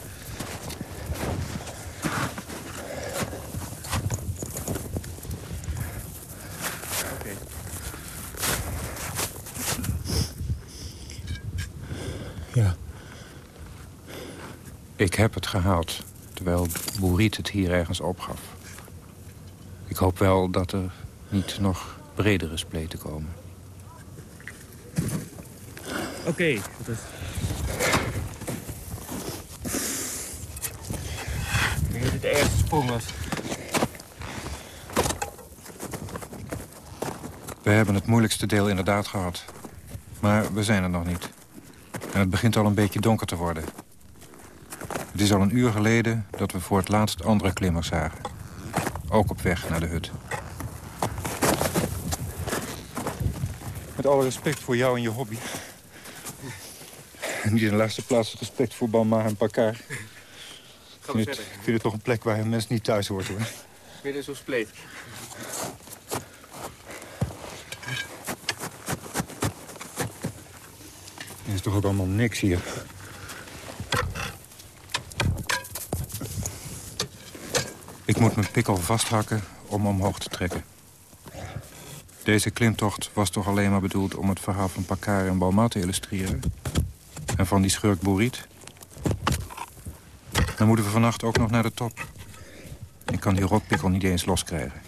D: Ja. Ik heb het gehaald, terwijl Boeriet het hier ergens opgaf. Hoop wel dat er niet nog bredere spleten komen.
E: Oké, dat is... Ik denk dat dit de ergste sprong was.
D: We hebben het moeilijkste deel inderdaad gehad. Maar we zijn er nog niet. En het begint al een beetje donker te worden. Het is al een uur geleden dat we voor het laatst andere klimmers zagen. Ook op weg naar de hut. Met alle respect voor jou en je hobby. En niet in de laatste plaats respect voor Balma en Pakar. Ik vind, het,
E: verder.
D: ik vind het toch een plek waar een mens niet thuis hoort, hoor.
E: Midden zo'n spleet.
D: Er is toch ook allemaal niks hier. Moet mijn pikkel vasthakken om omhoog te trekken. Deze klimtocht was toch alleen maar bedoeld om het verhaal van Pakar en Balma te illustreren? En van die schurk Boeriet? Dan moeten we vannacht ook nog naar de top. Ik kan die rotpikkel niet eens loskrijgen.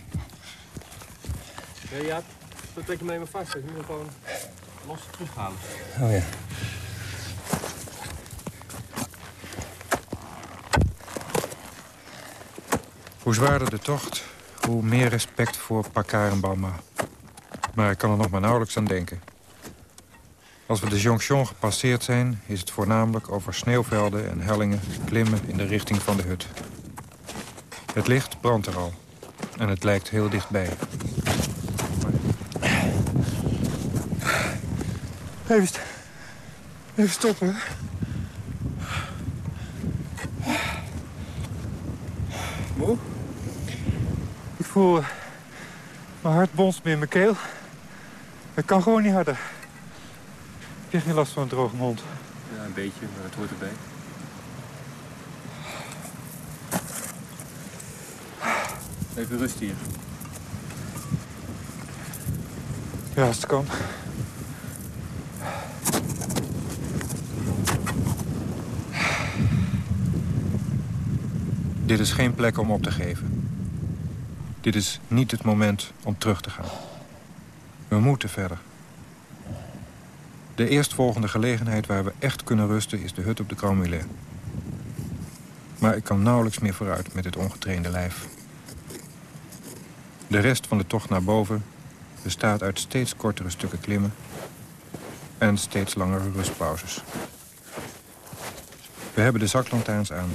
E: Ja, dan trek je me even vast. Ik moet hem gewoon los terughalen.
D: Oh ja. Hoe zwaarder de tocht, hoe meer respect voor Pakar en Balma. Maar ik kan er nog maar nauwelijks aan denken. Als we de Jonction gepasseerd zijn... is het voornamelijk over sneeuwvelden en hellingen klimmen in de richting van de hut. Het licht brandt er al. En het lijkt heel dichtbij. Even, even stoppen. Voel... mijn hart bonst meer in mijn keel. Het kan gewoon niet harder. Heb je geen last van een droge mond?
E: Ja, een beetje, maar het hoort erbij. Even rust hier.
D: Ja, als het kan. Dit is geen plek om op te geven. Dit is niet het moment om terug te gaan. We moeten verder. De eerstvolgende gelegenheid waar we echt kunnen rusten... is de hut op de Grand Mulin. Maar ik kan nauwelijks meer vooruit met dit ongetrainde lijf. De rest van de tocht naar boven bestaat uit steeds kortere stukken klimmen... en steeds langere rustpauzes. We hebben de zaklantaarns aan.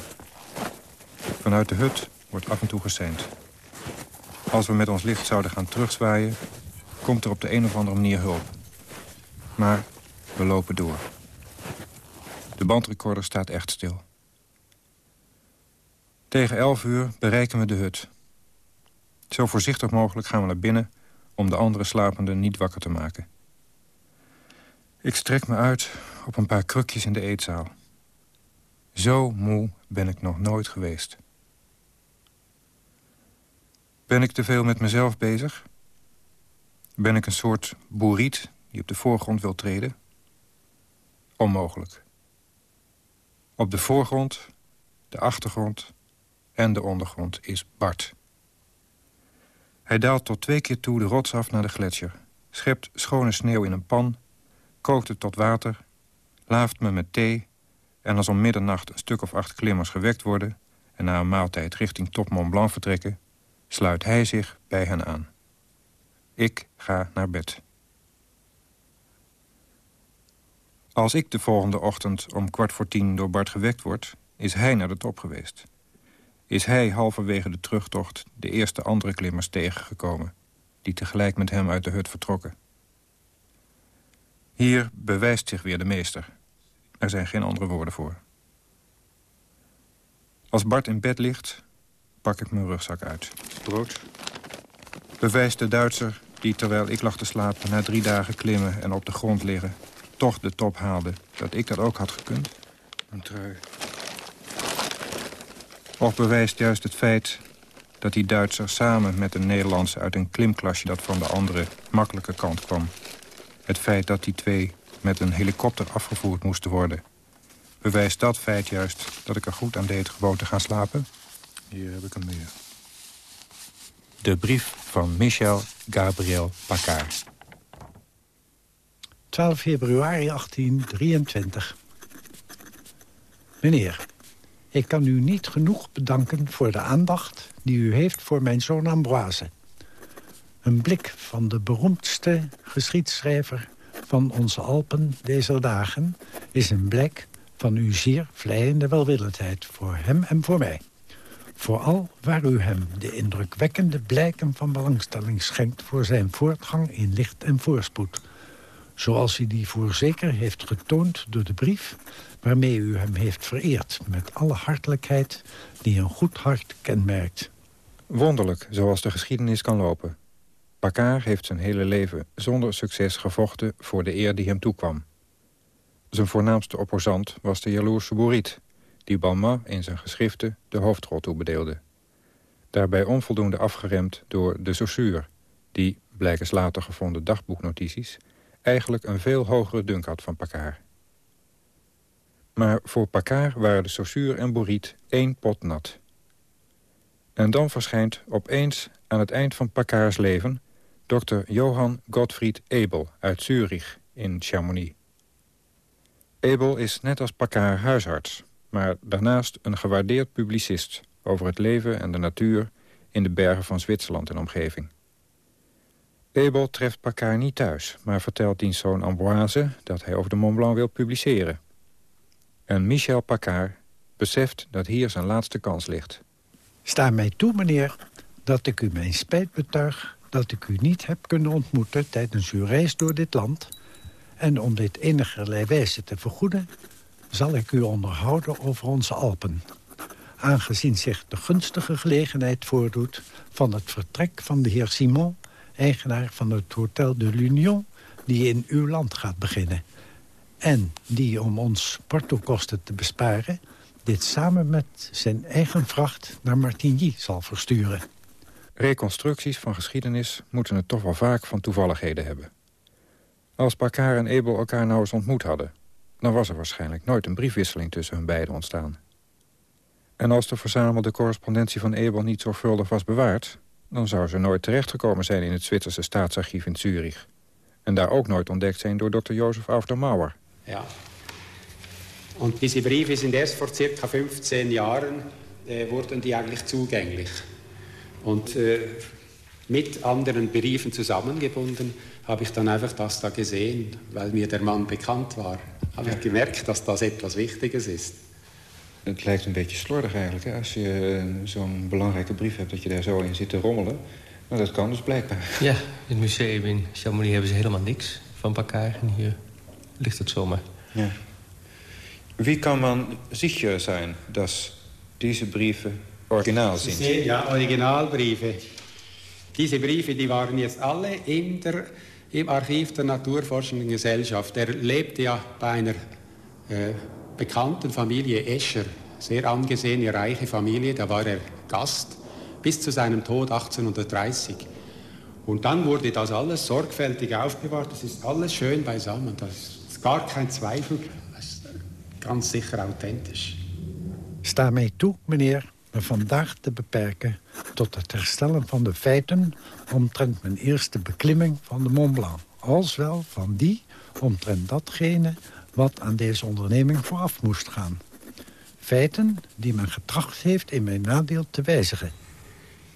D: Vanuit de hut wordt af en toe geseind. Als we met ons licht zouden gaan terugzwaaien... komt er op de een of andere manier hulp. Maar we lopen door. De bandrecorder staat echt stil. Tegen 11 uur bereiken we de hut. Zo voorzichtig mogelijk gaan we naar binnen... om de andere slapenden niet wakker te maken. Ik strek me uit op een paar krukjes in de eetzaal. Zo moe ben ik nog nooit geweest. Ben ik te veel met mezelf bezig? Ben ik een soort boeriet die op de voorgrond wil treden? Onmogelijk. Op de voorgrond, de achtergrond en de ondergrond is Bart. Hij daalt tot twee keer toe de rots af naar de gletsjer... schept schone sneeuw in een pan, kookt het tot water... laaft me met thee en als om middernacht een stuk of acht klimmers gewekt worden... en na een maaltijd richting Top Mont Blanc vertrekken... sluit hij zich bij hen aan. Ik ga naar bed. Als ik de volgende ochtend om kwart voor tien door Bart gewekt word... is hij naar de top geweest. Is hij halverwege de terugtocht de eerste andere klimmers tegengekomen... die tegelijk met hem uit de hut vertrokken. Hier bewijst zich weer de meester. Er zijn geen andere woorden voor. Als Bart in bed ligt, pak ik mijn rugzak uit. Brood. Bewijst de Duitser die terwijl ik lag te slapen... na drie dagen klimmen en op de grond liggen... toch de top haalde, dat ik dat ook had gekund? Een trui. Of bewijst juist het feit dat die Duitser samen met een Nederlandse... uit een klimklasje dat van de andere makkelijke kant kwam. Het feit dat die twee met een helikopter afgevoerd moesten worden... bewijst dat feit juist dat ik er goed aan deed gewoon te gaan slapen? Hier heb ik hem weer. De brief van Michel Gabriel Paccard.
M: 12 februari 1823. Meneer, ik kan u niet genoeg bedanken voor de aandacht die u heeft voor mijn zoon Ambroise. Een blik van de beroemdste geschiedschrijver van onze Alpen deze dagen... is een blijk van uw zeer vleiende welwillendheid voor hem en voor mij. Vooral waar u hem de indrukwekkende blijken van belangstelling schenkt... voor zijn voortgang in licht en voorspoed. Zoals u die voorzeker heeft getoond door de brief... waarmee u hem heeft vereerd met alle hartelijkheid... die een goed hart kenmerkt.
D: Wonderlijk, zoals de geschiedenis kan lopen. Paccard heeft zijn hele leven zonder succes gevochten... voor de eer die hem toekwam. Zijn voornaamste opposant was de jaloerse Boeriet die Balmain in zijn geschriften de hoofdrol toebedeelde. Daarbij onvoldoende afgeremd door de Saussure... die, blijkens later gevonden dagboeknotities... eigenlijk een veel hogere dunk had van Paccard. Maar voor Paccard waren de Saussure en Bourriet één pot nat. En dan verschijnt opeens aan het eind van Paccards leven... dokter Johann Gottfried Ebel uit Zurich in Chamonix. Ebel is net als Paccard huisarts maar daarnaast een gewaardeerd publicist... over het leven en de natuur in de bergen van Zwitserland en omgeving. Ebel treft Paccard niet thuis, maar vertelt diens zoon Ambroise... dat hij over de Mont Blanc wil publiceren. En Michel Paccard beseft dat hier zijn laatste kans ligt.
M: Sta mij toe, meneer, dat ik u mijn spijt betuig... dat ik u niet heb kunnen ontmoeten tijdens uw reis door dit land... en om dit enigerlei wijze te vergoeden zal ik u onderhouden over onze Alpen. Aangezien zich de gunstige gelegenheid voordoet... van het vertrek van de heer Simon, eigenaar van het Hotel de l'Union... die in uw land gaat beginnen. En die, om ons portokosten te besparen... dit samen met zijn eigen vracht naar Martigny zal versturen.
D: Reconstructies van geschiedenis moeten het toch wel vaak van toevalligheden hebben. Als Paccard en Ebel elkaar nou eens ontmoet hadden dan was er waarschijnlijk nooit een briefwisseling tussen hun beiden ontstaan. En als de verzamelde correspondentie van Ebel niet zorgvuldig was bewaard... dan zou ze nooit terechtgekomen zijn in het Zwitserse staatsarchief in Zurich. En daar ook nooit ontdekt zijn door Dr. Josef auf der Mauer.
G: Ja. En deze brieven zijn eerst voor circa 15 jaren äh, worden die eigenlijk zugänglich. Und äh, mit anderen Briefen zusammengebunden habe ich dann einfach das da gesehen, weil mir der Mann bekannt war. Habe ich gemerkt, dass das etwas Wichtiges ist.
D: Het lijkt een beetje slordig eigenlijk, hè? als je eh, zo'n belangrijke brief hebt... dat je daar zo in zit te rommelen. Maar dat kan dus blijkbaar.
E: Ja, in het museum in Chamonix hebben ze helemaal niks van elkaar. En hier ligt het zomaar.
D: Ja. Wie kan man sicher zijn dat deze brieven originaal zijn?
G: Ja, Originalbriefe. Diese Briefe die waren jetzt alle in der im Archiv der Naturforschenden Gesellschaft. Er lebte ja bei einer äh, bekannten Familie Escher, sehr angesehene, reiche Familie. Da war er Gast bis zu seinem Tod 1830. Und dann wurde das alles sorgfältig aufbewahrt. Das ist alles schön beisammen. Das ist gar kein Zweifel. Das ist ganz sicher authentisch.
M: Sta mij toe, meneer, me vandaag te beperken tot het herstellen van de feiten... omtrent mijn eerste beklimming van de Mont Blanc. Als wel van die omtrent datgene wat aan deze onderneming vooraf moest gaan. Feiten die men getracht heeft in mijn nadeel te wijzigen.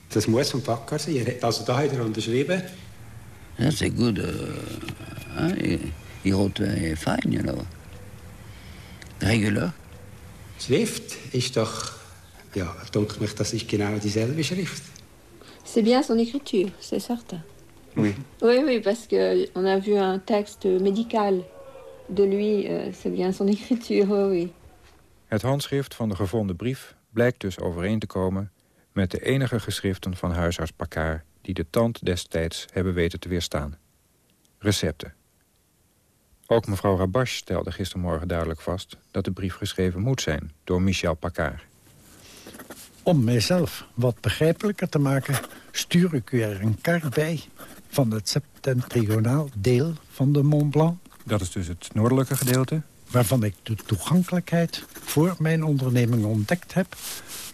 G: Dat moet van Pakker zijn. Je hebt als dag er onderschreven.
F: Ja. Uh, he, he wrote uh, fine, you know. Regular.
G: Schrift ist doch, ja, denkt mich, das ist genau dieselbe Schrift.
H: C'est bien son écriture, c'est certain.
E: Oui.
H: Oui, oui, parce qu'on a vu un texte médical de lui. euh, c'est bien son écriture, oui, oui.
D: Het handschrift van de gevonden brief blijkt dus overeen te komen... met de enige geschriften van huisarts Paccard... die de tand destijds hebben weten te weerstaan. Recepten. Ook mevrouw Rabash stelde gistermorgen duidelijk vast... dat de brief geschreven moet zijn door Michel Paccard.
M: Om mijzelf wat begrijpelijker te maken... stuur ik u er een kaart bij van het septentrionaal deel van de Mont Blanc...
D: Dat is dus het noordelijke gedeelte?
M: waarvan ik de toegankelijkheid voor mijn onderneming ontdekt heb...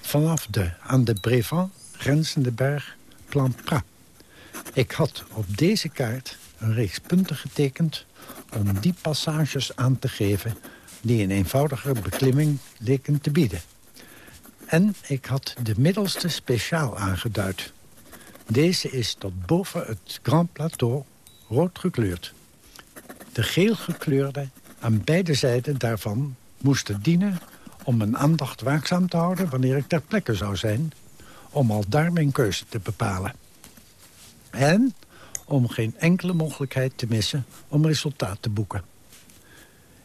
M: vanaf de aan de Brevant grenzende berg Plampra. Ik had op deze kaart een reeks punten getekend... om die passages aan te geven die een eenvoudiger beklimming leken te bieden. En ik had de middelste speciaal aangeduid. Deze is tot boven het Grand Plateau rood gekleurd. De geel gekleurde aan beide zijden daarvan moesten dienen om mijn aandacht waakzaam te houden wanneer ik ter plekke zou zijn, om al daar mijn keuze te bepalen. En om geen enkele mogelijkheid te missen om resultaat te boeken.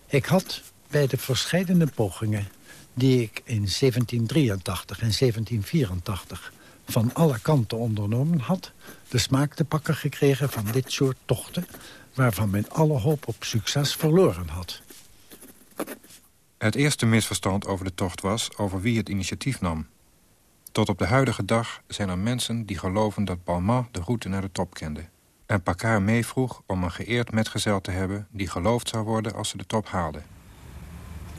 M: Ik had bij de verscheidene pogingen die ik in 1783 en 1784 van alle kanten ondernomen had... de smaak te pakken gekregen van dit soort tochten... waarvan men alle hoop op succes verloren had.
D: Het eerste misverstand over de tocht was over wie het initiatief nam. Tot op de huidige dag zijn er mensen die geloven dat Balmat de route naar de top kende. En Paccard meevroeg om een geëerd metgezel te hebben... die geloofd zou worden als ze de top haalden.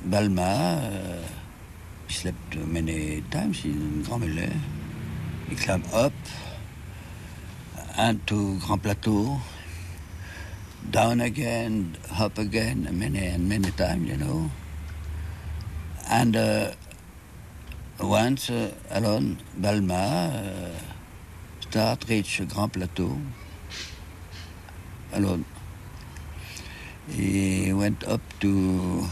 F: Balma, uh, slept many times in Grand Melay. He climbed up and to Grand Plateau, down again, up again, many and many times, you know. And uh, once uh, alone, Balma uh, start reach Grand Plateau alone. He went up to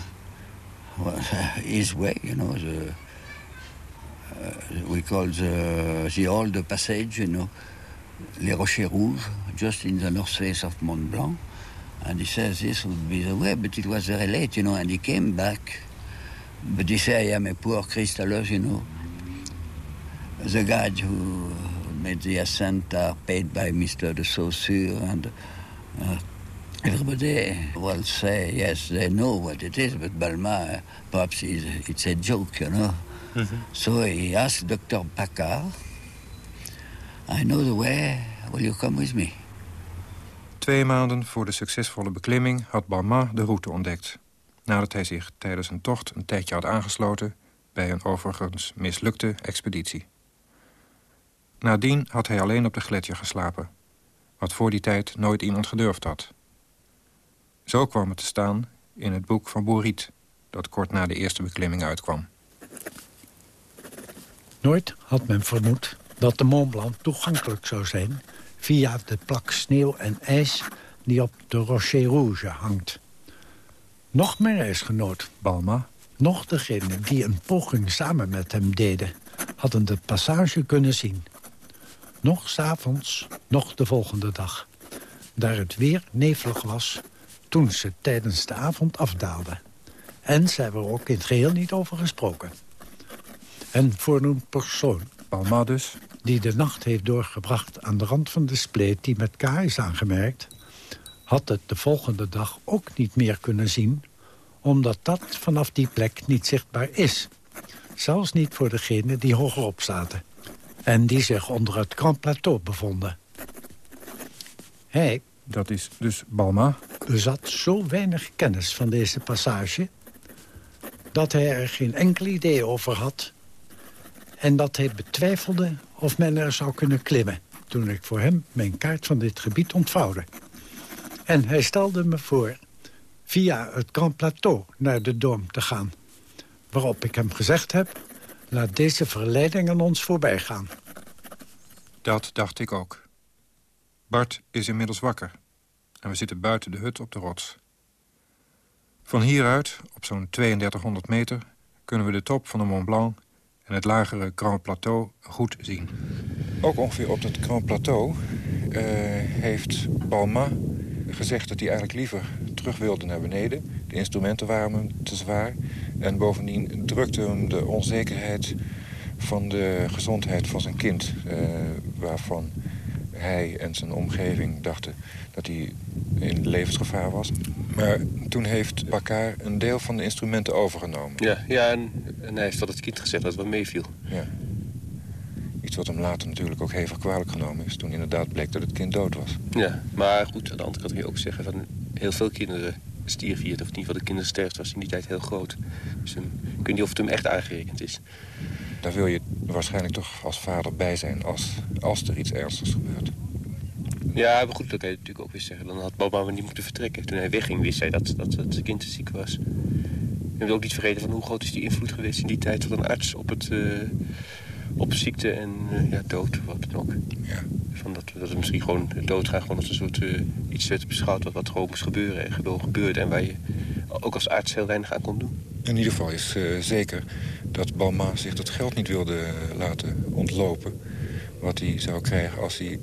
F: his way, you know, the, uh, we call the, the old passage, you know, Les Rochers Rouges, just in the north face of Mont Blanc. And he says this would be the way, but it was very late, you know, and he came back. But he said, I am a poor crystallos, you know. The guys who made the ascent are paid by Mr. de Saussure, and uh, everybody will say, yes, they know what it is, but Balma, perhaps it's, it's a joke, you know. So he asked Dr. Paccard, I know the way, will you come with me?
D: Twee maanden voor de succesvolle beklimming had Balmat de route ontdekt. Nadat hij zich tijdens een tocht een tijdje had aangesloten... bij een overigens mislukte expeditie. Nadien had hij alleen op de gletsjer geslapen. Wat voor die tijd nooit iemand gedurfd had. Zo kwam het te staan in het boek van Boeriet... dat kort na de eerste beklimming uitkwam.
M: Nooit had men vermoed dat de Mont Blanc toegankelijk zou zijn... via de plak sneeuw en ijs die op de Rocher Rouge hangt. Nog mijn reisgenoot, Balma, nog degene die een poging samen met hem deden... hadden de passage kunnen zien. Nog s'avonds, nog de volgende dag. Daar het weer nevelig was toen ze tijdens de avond afdaalden. En zij hebben er ook in het geheel niet over gesproken. En voor een persoon,
D: Balma dus,
M: die de nacht heeft doorgebracht aan de rand van de spleet die met K is aangemerkt... had het de volgende dag ook niet meer kunnen zien... omdat dat vanaf die plek niet zichtbaar is. Zelfs niet voor degenen die hogerop zaten. En die zich onder het Grand Plateau bevonden. Hij,
D: dat is dus Balma,
M: bezat zo weinig kennis van deze passage... dat hij er geen enkel idee over had... En dat hij betwijfelde of men er zou kunnen klimmen... toen ik voor hem mijn kaart van dit gebied ontvouwde. En hij stelde me voor via het Grand Plateau naar de Dom te gaan. Waarop ik hem gezegd heb, laat deze verleiding aan ons voorbij gaan.
D: Dat dacht ik ook. Bart is inmiddels wakker. En we zitten buiten de hut op de rots. Van hieruit, op zo'n 3200 meter, kunnen we de top van de Mont Blanc en het lagere Grand Plateau goed zien. Ook ongeveer op dat Grand Plateau uh, heeft Balma gezegd dat hij eigenlijk liever terug wilde naar beneden. De instrumenten waren hem te zwaar. En bovendien drukte hem de onzekerheid van de gezondheid van zijn kind. Uh, waarvan hij en zijn omgeving dachten dat hij in levensgevaar was. Maar toen heeft Bakar een deel van de instrumenten overgenomen.
I: Ja, ja en, en hij heeft wat het kind gezegd dat het wel meeviel.
D: Ja. Iets wat hem later natuurlijk ook hevig kwalijk genomen is... toen inderdaad bleek dat het kind dood was.
I: Ja, maar goed, aan de andere kant kun je ook zeggen... van heel veel kinderen stierven hier, of in ieder geval de kindersterfte was in die tijd heel groot. Dus um, ik weet niet of het hem echt aangerekend is.
D: Daar wil je waarschijnlijk toch als vader bij zijn als, als er iets ernstigs gebeurt.
I: Ja, maar goed, dat kan je natuurlijk ook weer zeggen. Dan had Boba niet moeten vertrekken. Toen hij wegging wist hij dat, dat het kind te ziek was. En wil ook niet vergeten van hoe groot is die invloed geweest in die tijd van een arts op het... Uh, op ziekte en uh, ja, dood, wat dan ook.
D: Ja.
I: Van dat, dat we misschien gewoon doodgaan, gewoon als een soort uh, iets werd beschouwd wat, wat gewoon moest gebeuren en gewoon gebeurde. En waar je ook als arts heel weinig aan kon doen.
D: In ieder geval is uh, zeker dat Balma zich dat geld niet wilde laten ontlopen. Wat hij zou krijgen als hij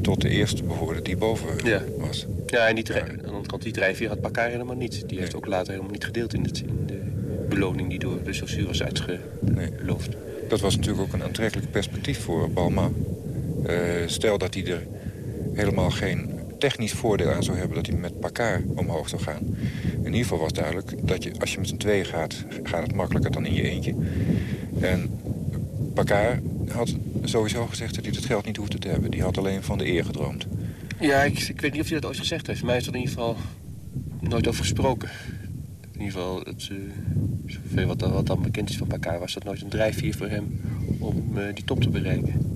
D: tot de eerste behoorde die boven
I: ja.
D: was.
I: Ja, en die, aan de andere kant, die drijfveer had Bakar helemaal niet. Die heeft ook later helemaal niet gedeeld in, het, in de beloning die door de Saussure was uitgeloofd. Nee.
D: Dat was natuurlijk ook een aantrekkelijk perspectief voor Balma. Uh, stel dat hij er helemaal geen technisch voordeel aan zou hebben... dat hij met Bakar omhoog zou gaan. In ieder geval was duidelijk dat je, als je met z'n tweeën gaat... gaat het makkelijker dan in je eentje. En Bakar had sowieso gezegd dat hij het geld niet hoefde te hebben. Die had alleen van de eer gedroomd.
I: Ja, ik, ik weet niet of hij dat ooit gezegd heeft. Mij is er in ieder geval nooit over gesproken. In ieder geval, het, uh, wat, wat dan bekend is van elkaar... was dat nooit een drijfveer voor hem om uh, die top te bereiken.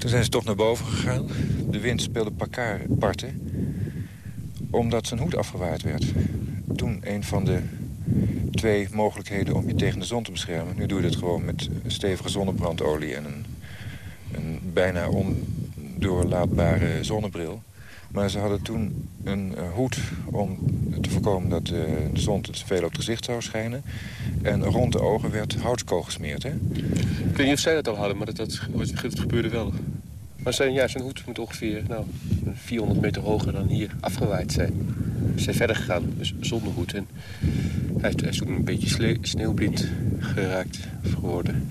D: Toen zijn ze toch naar boven gegaan. De wind speelde parten. Omdat zijn hoed afgewaaid werd. Toen een van de twee mogelijkheden om je tegen de zon te beschermen. Nu doe je dat gewoon met stevige zonnebrandolie en een, een bijna ondoorlaatbare zonnebril. Maar ze hadden toen een uh, hoed om te voorkomen dat uh, de zon te veel op het gezicht zou schijnen. En rond de ogen werd houtskool gesmeerd. Hè?
I: Ik weet niet of zij dat al hadden, maar dat, dat, gebeurde wel. Maar zijn, ja, zijn hoed moet ongeveer nou, 400 meter hoger dan hier afgewaaid zijn. Ze zijn verder gegaan, dus zonder hoed. En hij, is toen een beetje sneeuwblind geraakt geworden.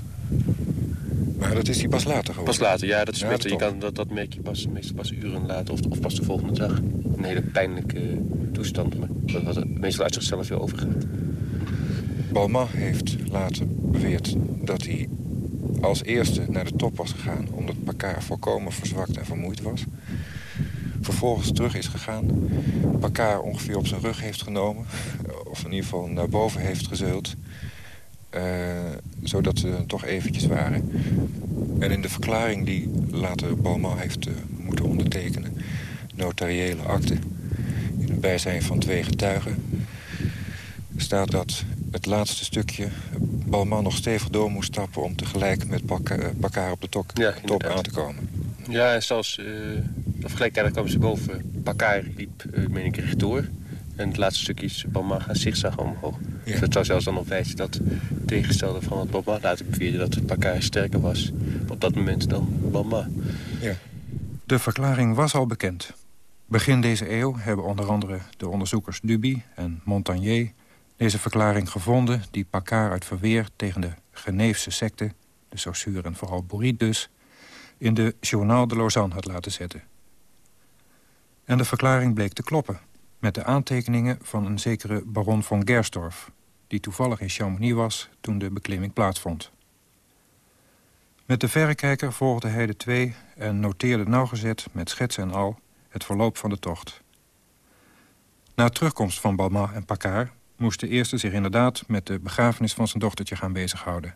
D: Maar dat is hij pas later geworden?
I: Pas later, ja. Dat, is ja, je kan, dat, dat merk je pas, meestal pas uren later of, of pas de volgende dag. Een hele pijnlijke toestand, maar wat het meestal uit zichzelf weer overgaat.
D: Balma heeft later beweerd dat hij als eerste naar de top was gegaan... omdat Pakar volkomen verzwakt en vermoeid was. Vervolgens terug is gegaan. Pakar ongeveer op zijn rug heeft genomen. Of in ieder geval naar boven heeft gezeuld. Uh, zodat ze toch eventjes waren. En in de verklaring die later Balma heeft uh, moeten ondertekenen... notariële akte, in het bijzijn van twee getuigen... staat dat het laatste stukje Balma nog stevig door moest stappen... om tegelijk met Bakar op de tok,
I: ja,
D: top aan te komen.
I: Ja, en zelfs uh, tegelijkertijd kwamen ze boven. Bakar liep, uh, meen ik, rechtdoor. En het laatste stukje is Balma gaan zigzag omhoog. Ja. Dus dat zou zelfs dan nog wijzen dat tegenstelde van wat Balma later beweerde... dat Bakar sterker was op dat moment dan Balma.
D: Ja. De verklaring was al bekend. Begin deze eeuw hebben onder andere de onderzoekers Duby en Montagnier deze verklaring gevonden die Paccard uit verweer tegen de Geneefse secte... de Saussure en vooral Bourrit dus... in de Journal de Lausanne had laten zetten. En de verklaring bleek te kloppen... met de aantekeningen van een zekere baron von Gersdorf... die toevallig in Chamonix was toen de beklimming plaatsvond. Met de verrekijker volgde hij de twee en noteerde nauwgezet met schetsen en al het verloop van de tocht. Na terugkomst van Balma en Paccard moest de eerste zich inderdaad met de begrafenis van zijn dochtertje gaan bezighouden.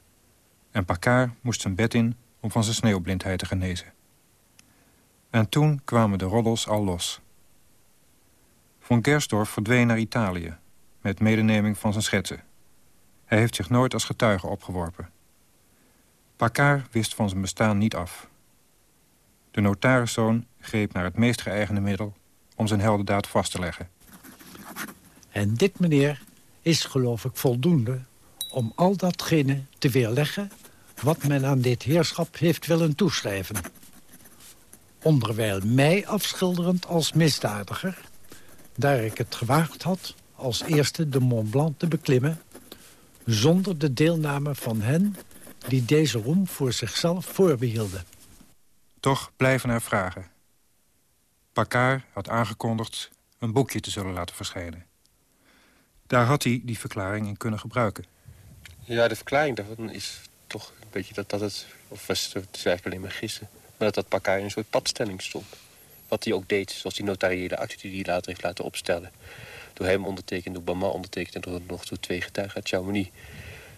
D: En Paccard moest zijn bed in om van zijn sneeuwblindheid te genezen. En toen kwamen de roddels al los. Von Gersdorf verdween naar Italië... met medeneming van zijn schetsen. Hij heeft zich nooit als getuige opgeworpen. Paccard wist van zijn bestaan niet af. De notariszoon greep naar het meest geëigende middel... om zijn heldendaad vast te leggen.
M: En dit, meneer, is geloof ik voldoende... om al datgene te weerleggen... wat men aan dit heerschap heeft willen toeschrijven. Onderwijl mij afschilderend als misdadiger... daar ik het gewaagd had als eerste de Mont Blanc te beklimmen... zonder de deelname van hen die deze roem voor zichzelf voorbehielden.
D: Toch blijven er vragen. Paccard had aangekondigd een boekje te zullen laten verschijnen. Daar had hij die verklaring in kunnen gebruiken.
E: Ja, de verklaring daarvan is toch een beetje dat, dat het... of was het is eigenlijk alleen maar gissen... maar dat dat Paccard in een soort padstelling stond. Wat hij ook deed, zoals die notariële acte die hij later heeft laten opstellen. Door hem ondertekend, door Bama ondertekend... en door nog door twee getuigen uit Chamonix.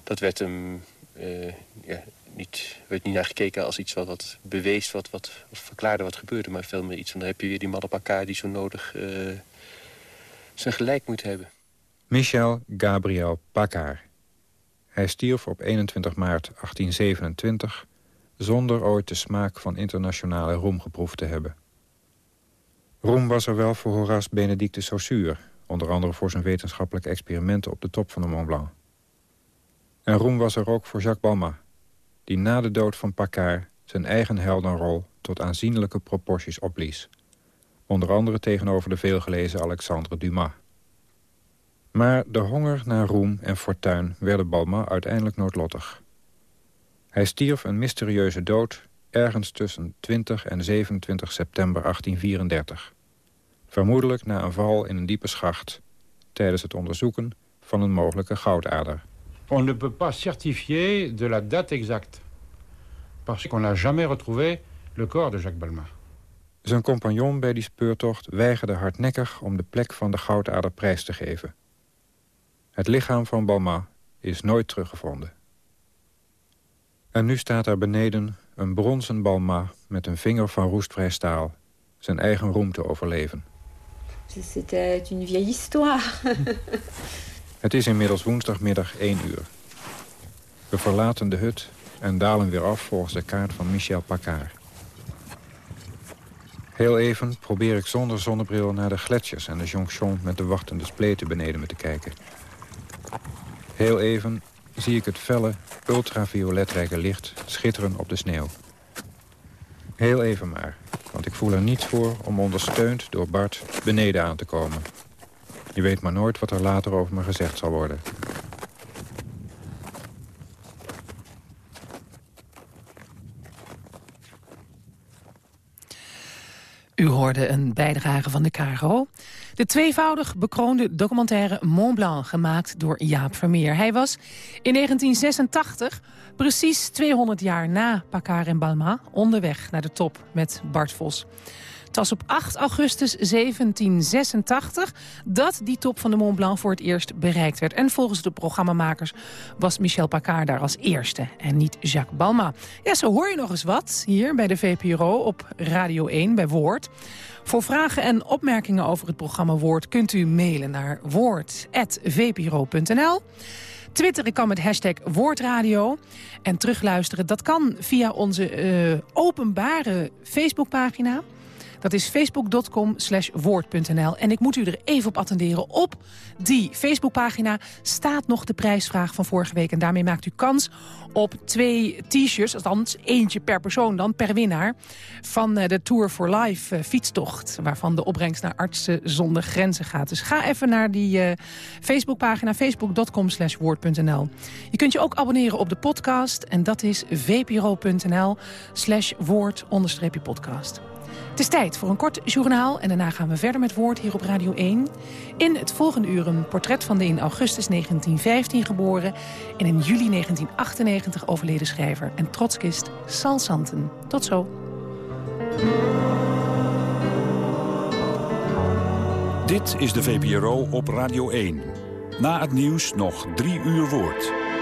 E: Dat werd hem uh, ja, niet, werd niet naar gekeken als iets wat, wat bewees, wat, wat, of verklaarde wat gebeurde. Maar veel meer iets van, dan heb je weer die man op elkaar die zo nodig uh, zijn gelijk moet hebben.
D: Michel Gabriel Paccard. Hij stierf op 21 maart 1827 zonder ooit de smaak van internationale roem geproefd te hebben. Roem was er wel voor Horace Benedictus Saussure... onder andere voor zijn wetenschappelijke experimenten op de top van de Mont Blanc. En roem was er ook voor Jacques Balma... die na de dood van Paccard zijn eigen heldenrol tot aanzienlijke proporties opblies. Onder andere tegenover de veelgelezen Alexandre Dumas. Maar de honger naar roem en fortuin werden Balma uiteindelijk noodlottig. Hij stierf een mysterieuze dood ergens tussen 20 en 27 september 1834. Vermoedelijk na een val in een diepe schacht... tijdens het onderzoeken van een mogelijke goudader.
K: On ne peut pas certifier de la date exacte. Parce qu'on n'a jamais retrouvé le corps de Jacques Balma.
D: Zijn compagnon bij die speurtocht weigerde hardnekkig om de plek van de goudader prijs te geven. Het lichaam van Balma is nooit teruggevonden. En nu staat er beneden een bronzen Balma met een vinger van roestvrij staal... zijn eigen roem te overleven.
H: C'était une vieille histoire.
D: Het is inmiddels woensdagmiddag 1 uur. We verlaten de hut en dalen weer af volgens de kaart van Michel Paccard. Heel even probeer ik zonder zonnebril naar de gletsjers en de jonction met de wachtende spleten beneden me te kijken. Heel even zie ik het felle, ultravioletrijke licht schitteren op de sneeuw. Heel even maar, want ik voel er niets voor om ondersteund door Bart beneden aan te komen. Je weet maar nooit wat er later over me gezegd zal worden.
C: U hoorde een bijdrage van de KRO. De tweevoudig bekroonde documentaire Mont Blanc, gemaakt door Jaap Vermeer. Hij was in 1986, precies 200 jaar na Paccard en Balma... onderweg naar de top met Bart Vos. Het was op 8 augustus 1786 dat die top van de Mont Blanc voor het eerst bereikt werd. En volgens de programmamakers was Michel Paccard daar als eerste en niet Jacques Balma. Ja, zo hoor je nog eens wat hier bij de VPRO op Radio 1 bij Woord. Voor vragen en opmerkingen over het programma Woord kunt u mailen naar woord.vpro.nl. Twitteren kan met hashtag Woordradio. En terugluisteren, dat kan via onze uh, openbare Facebookpagina. Dat is facebook.com slash woord.nl. En ik moet u er even op attenderen. Op die Facebookpagina staat nog de prijsvraag van vorige week. En daarmee maakt u kans op twee t-shirts, althans eentje per persoon dan, per winnaar... van eh, de Tour for Life eh, fietstocht, waarvan de opbrengst naar Artsen zonder Grenzen gaat. Dus ga even naar die uh, Facebookpagina, facebook.com slash woord.nl. Je kunt je ook abonneren op de podcast en dat is vpro.nl slash woord podcast. Het is tijd voor een kort journaal en daarna gaan we verder met woord hier op Radio 1. In het volgende uur een portret van de in augustus 1915 geboren... en in juli 1998 overleden schrijver en trotskist Sal Santen. Tot zo.
N: Dit is de VPRO op Radio 1. Na het nieuws nog drie uur woord.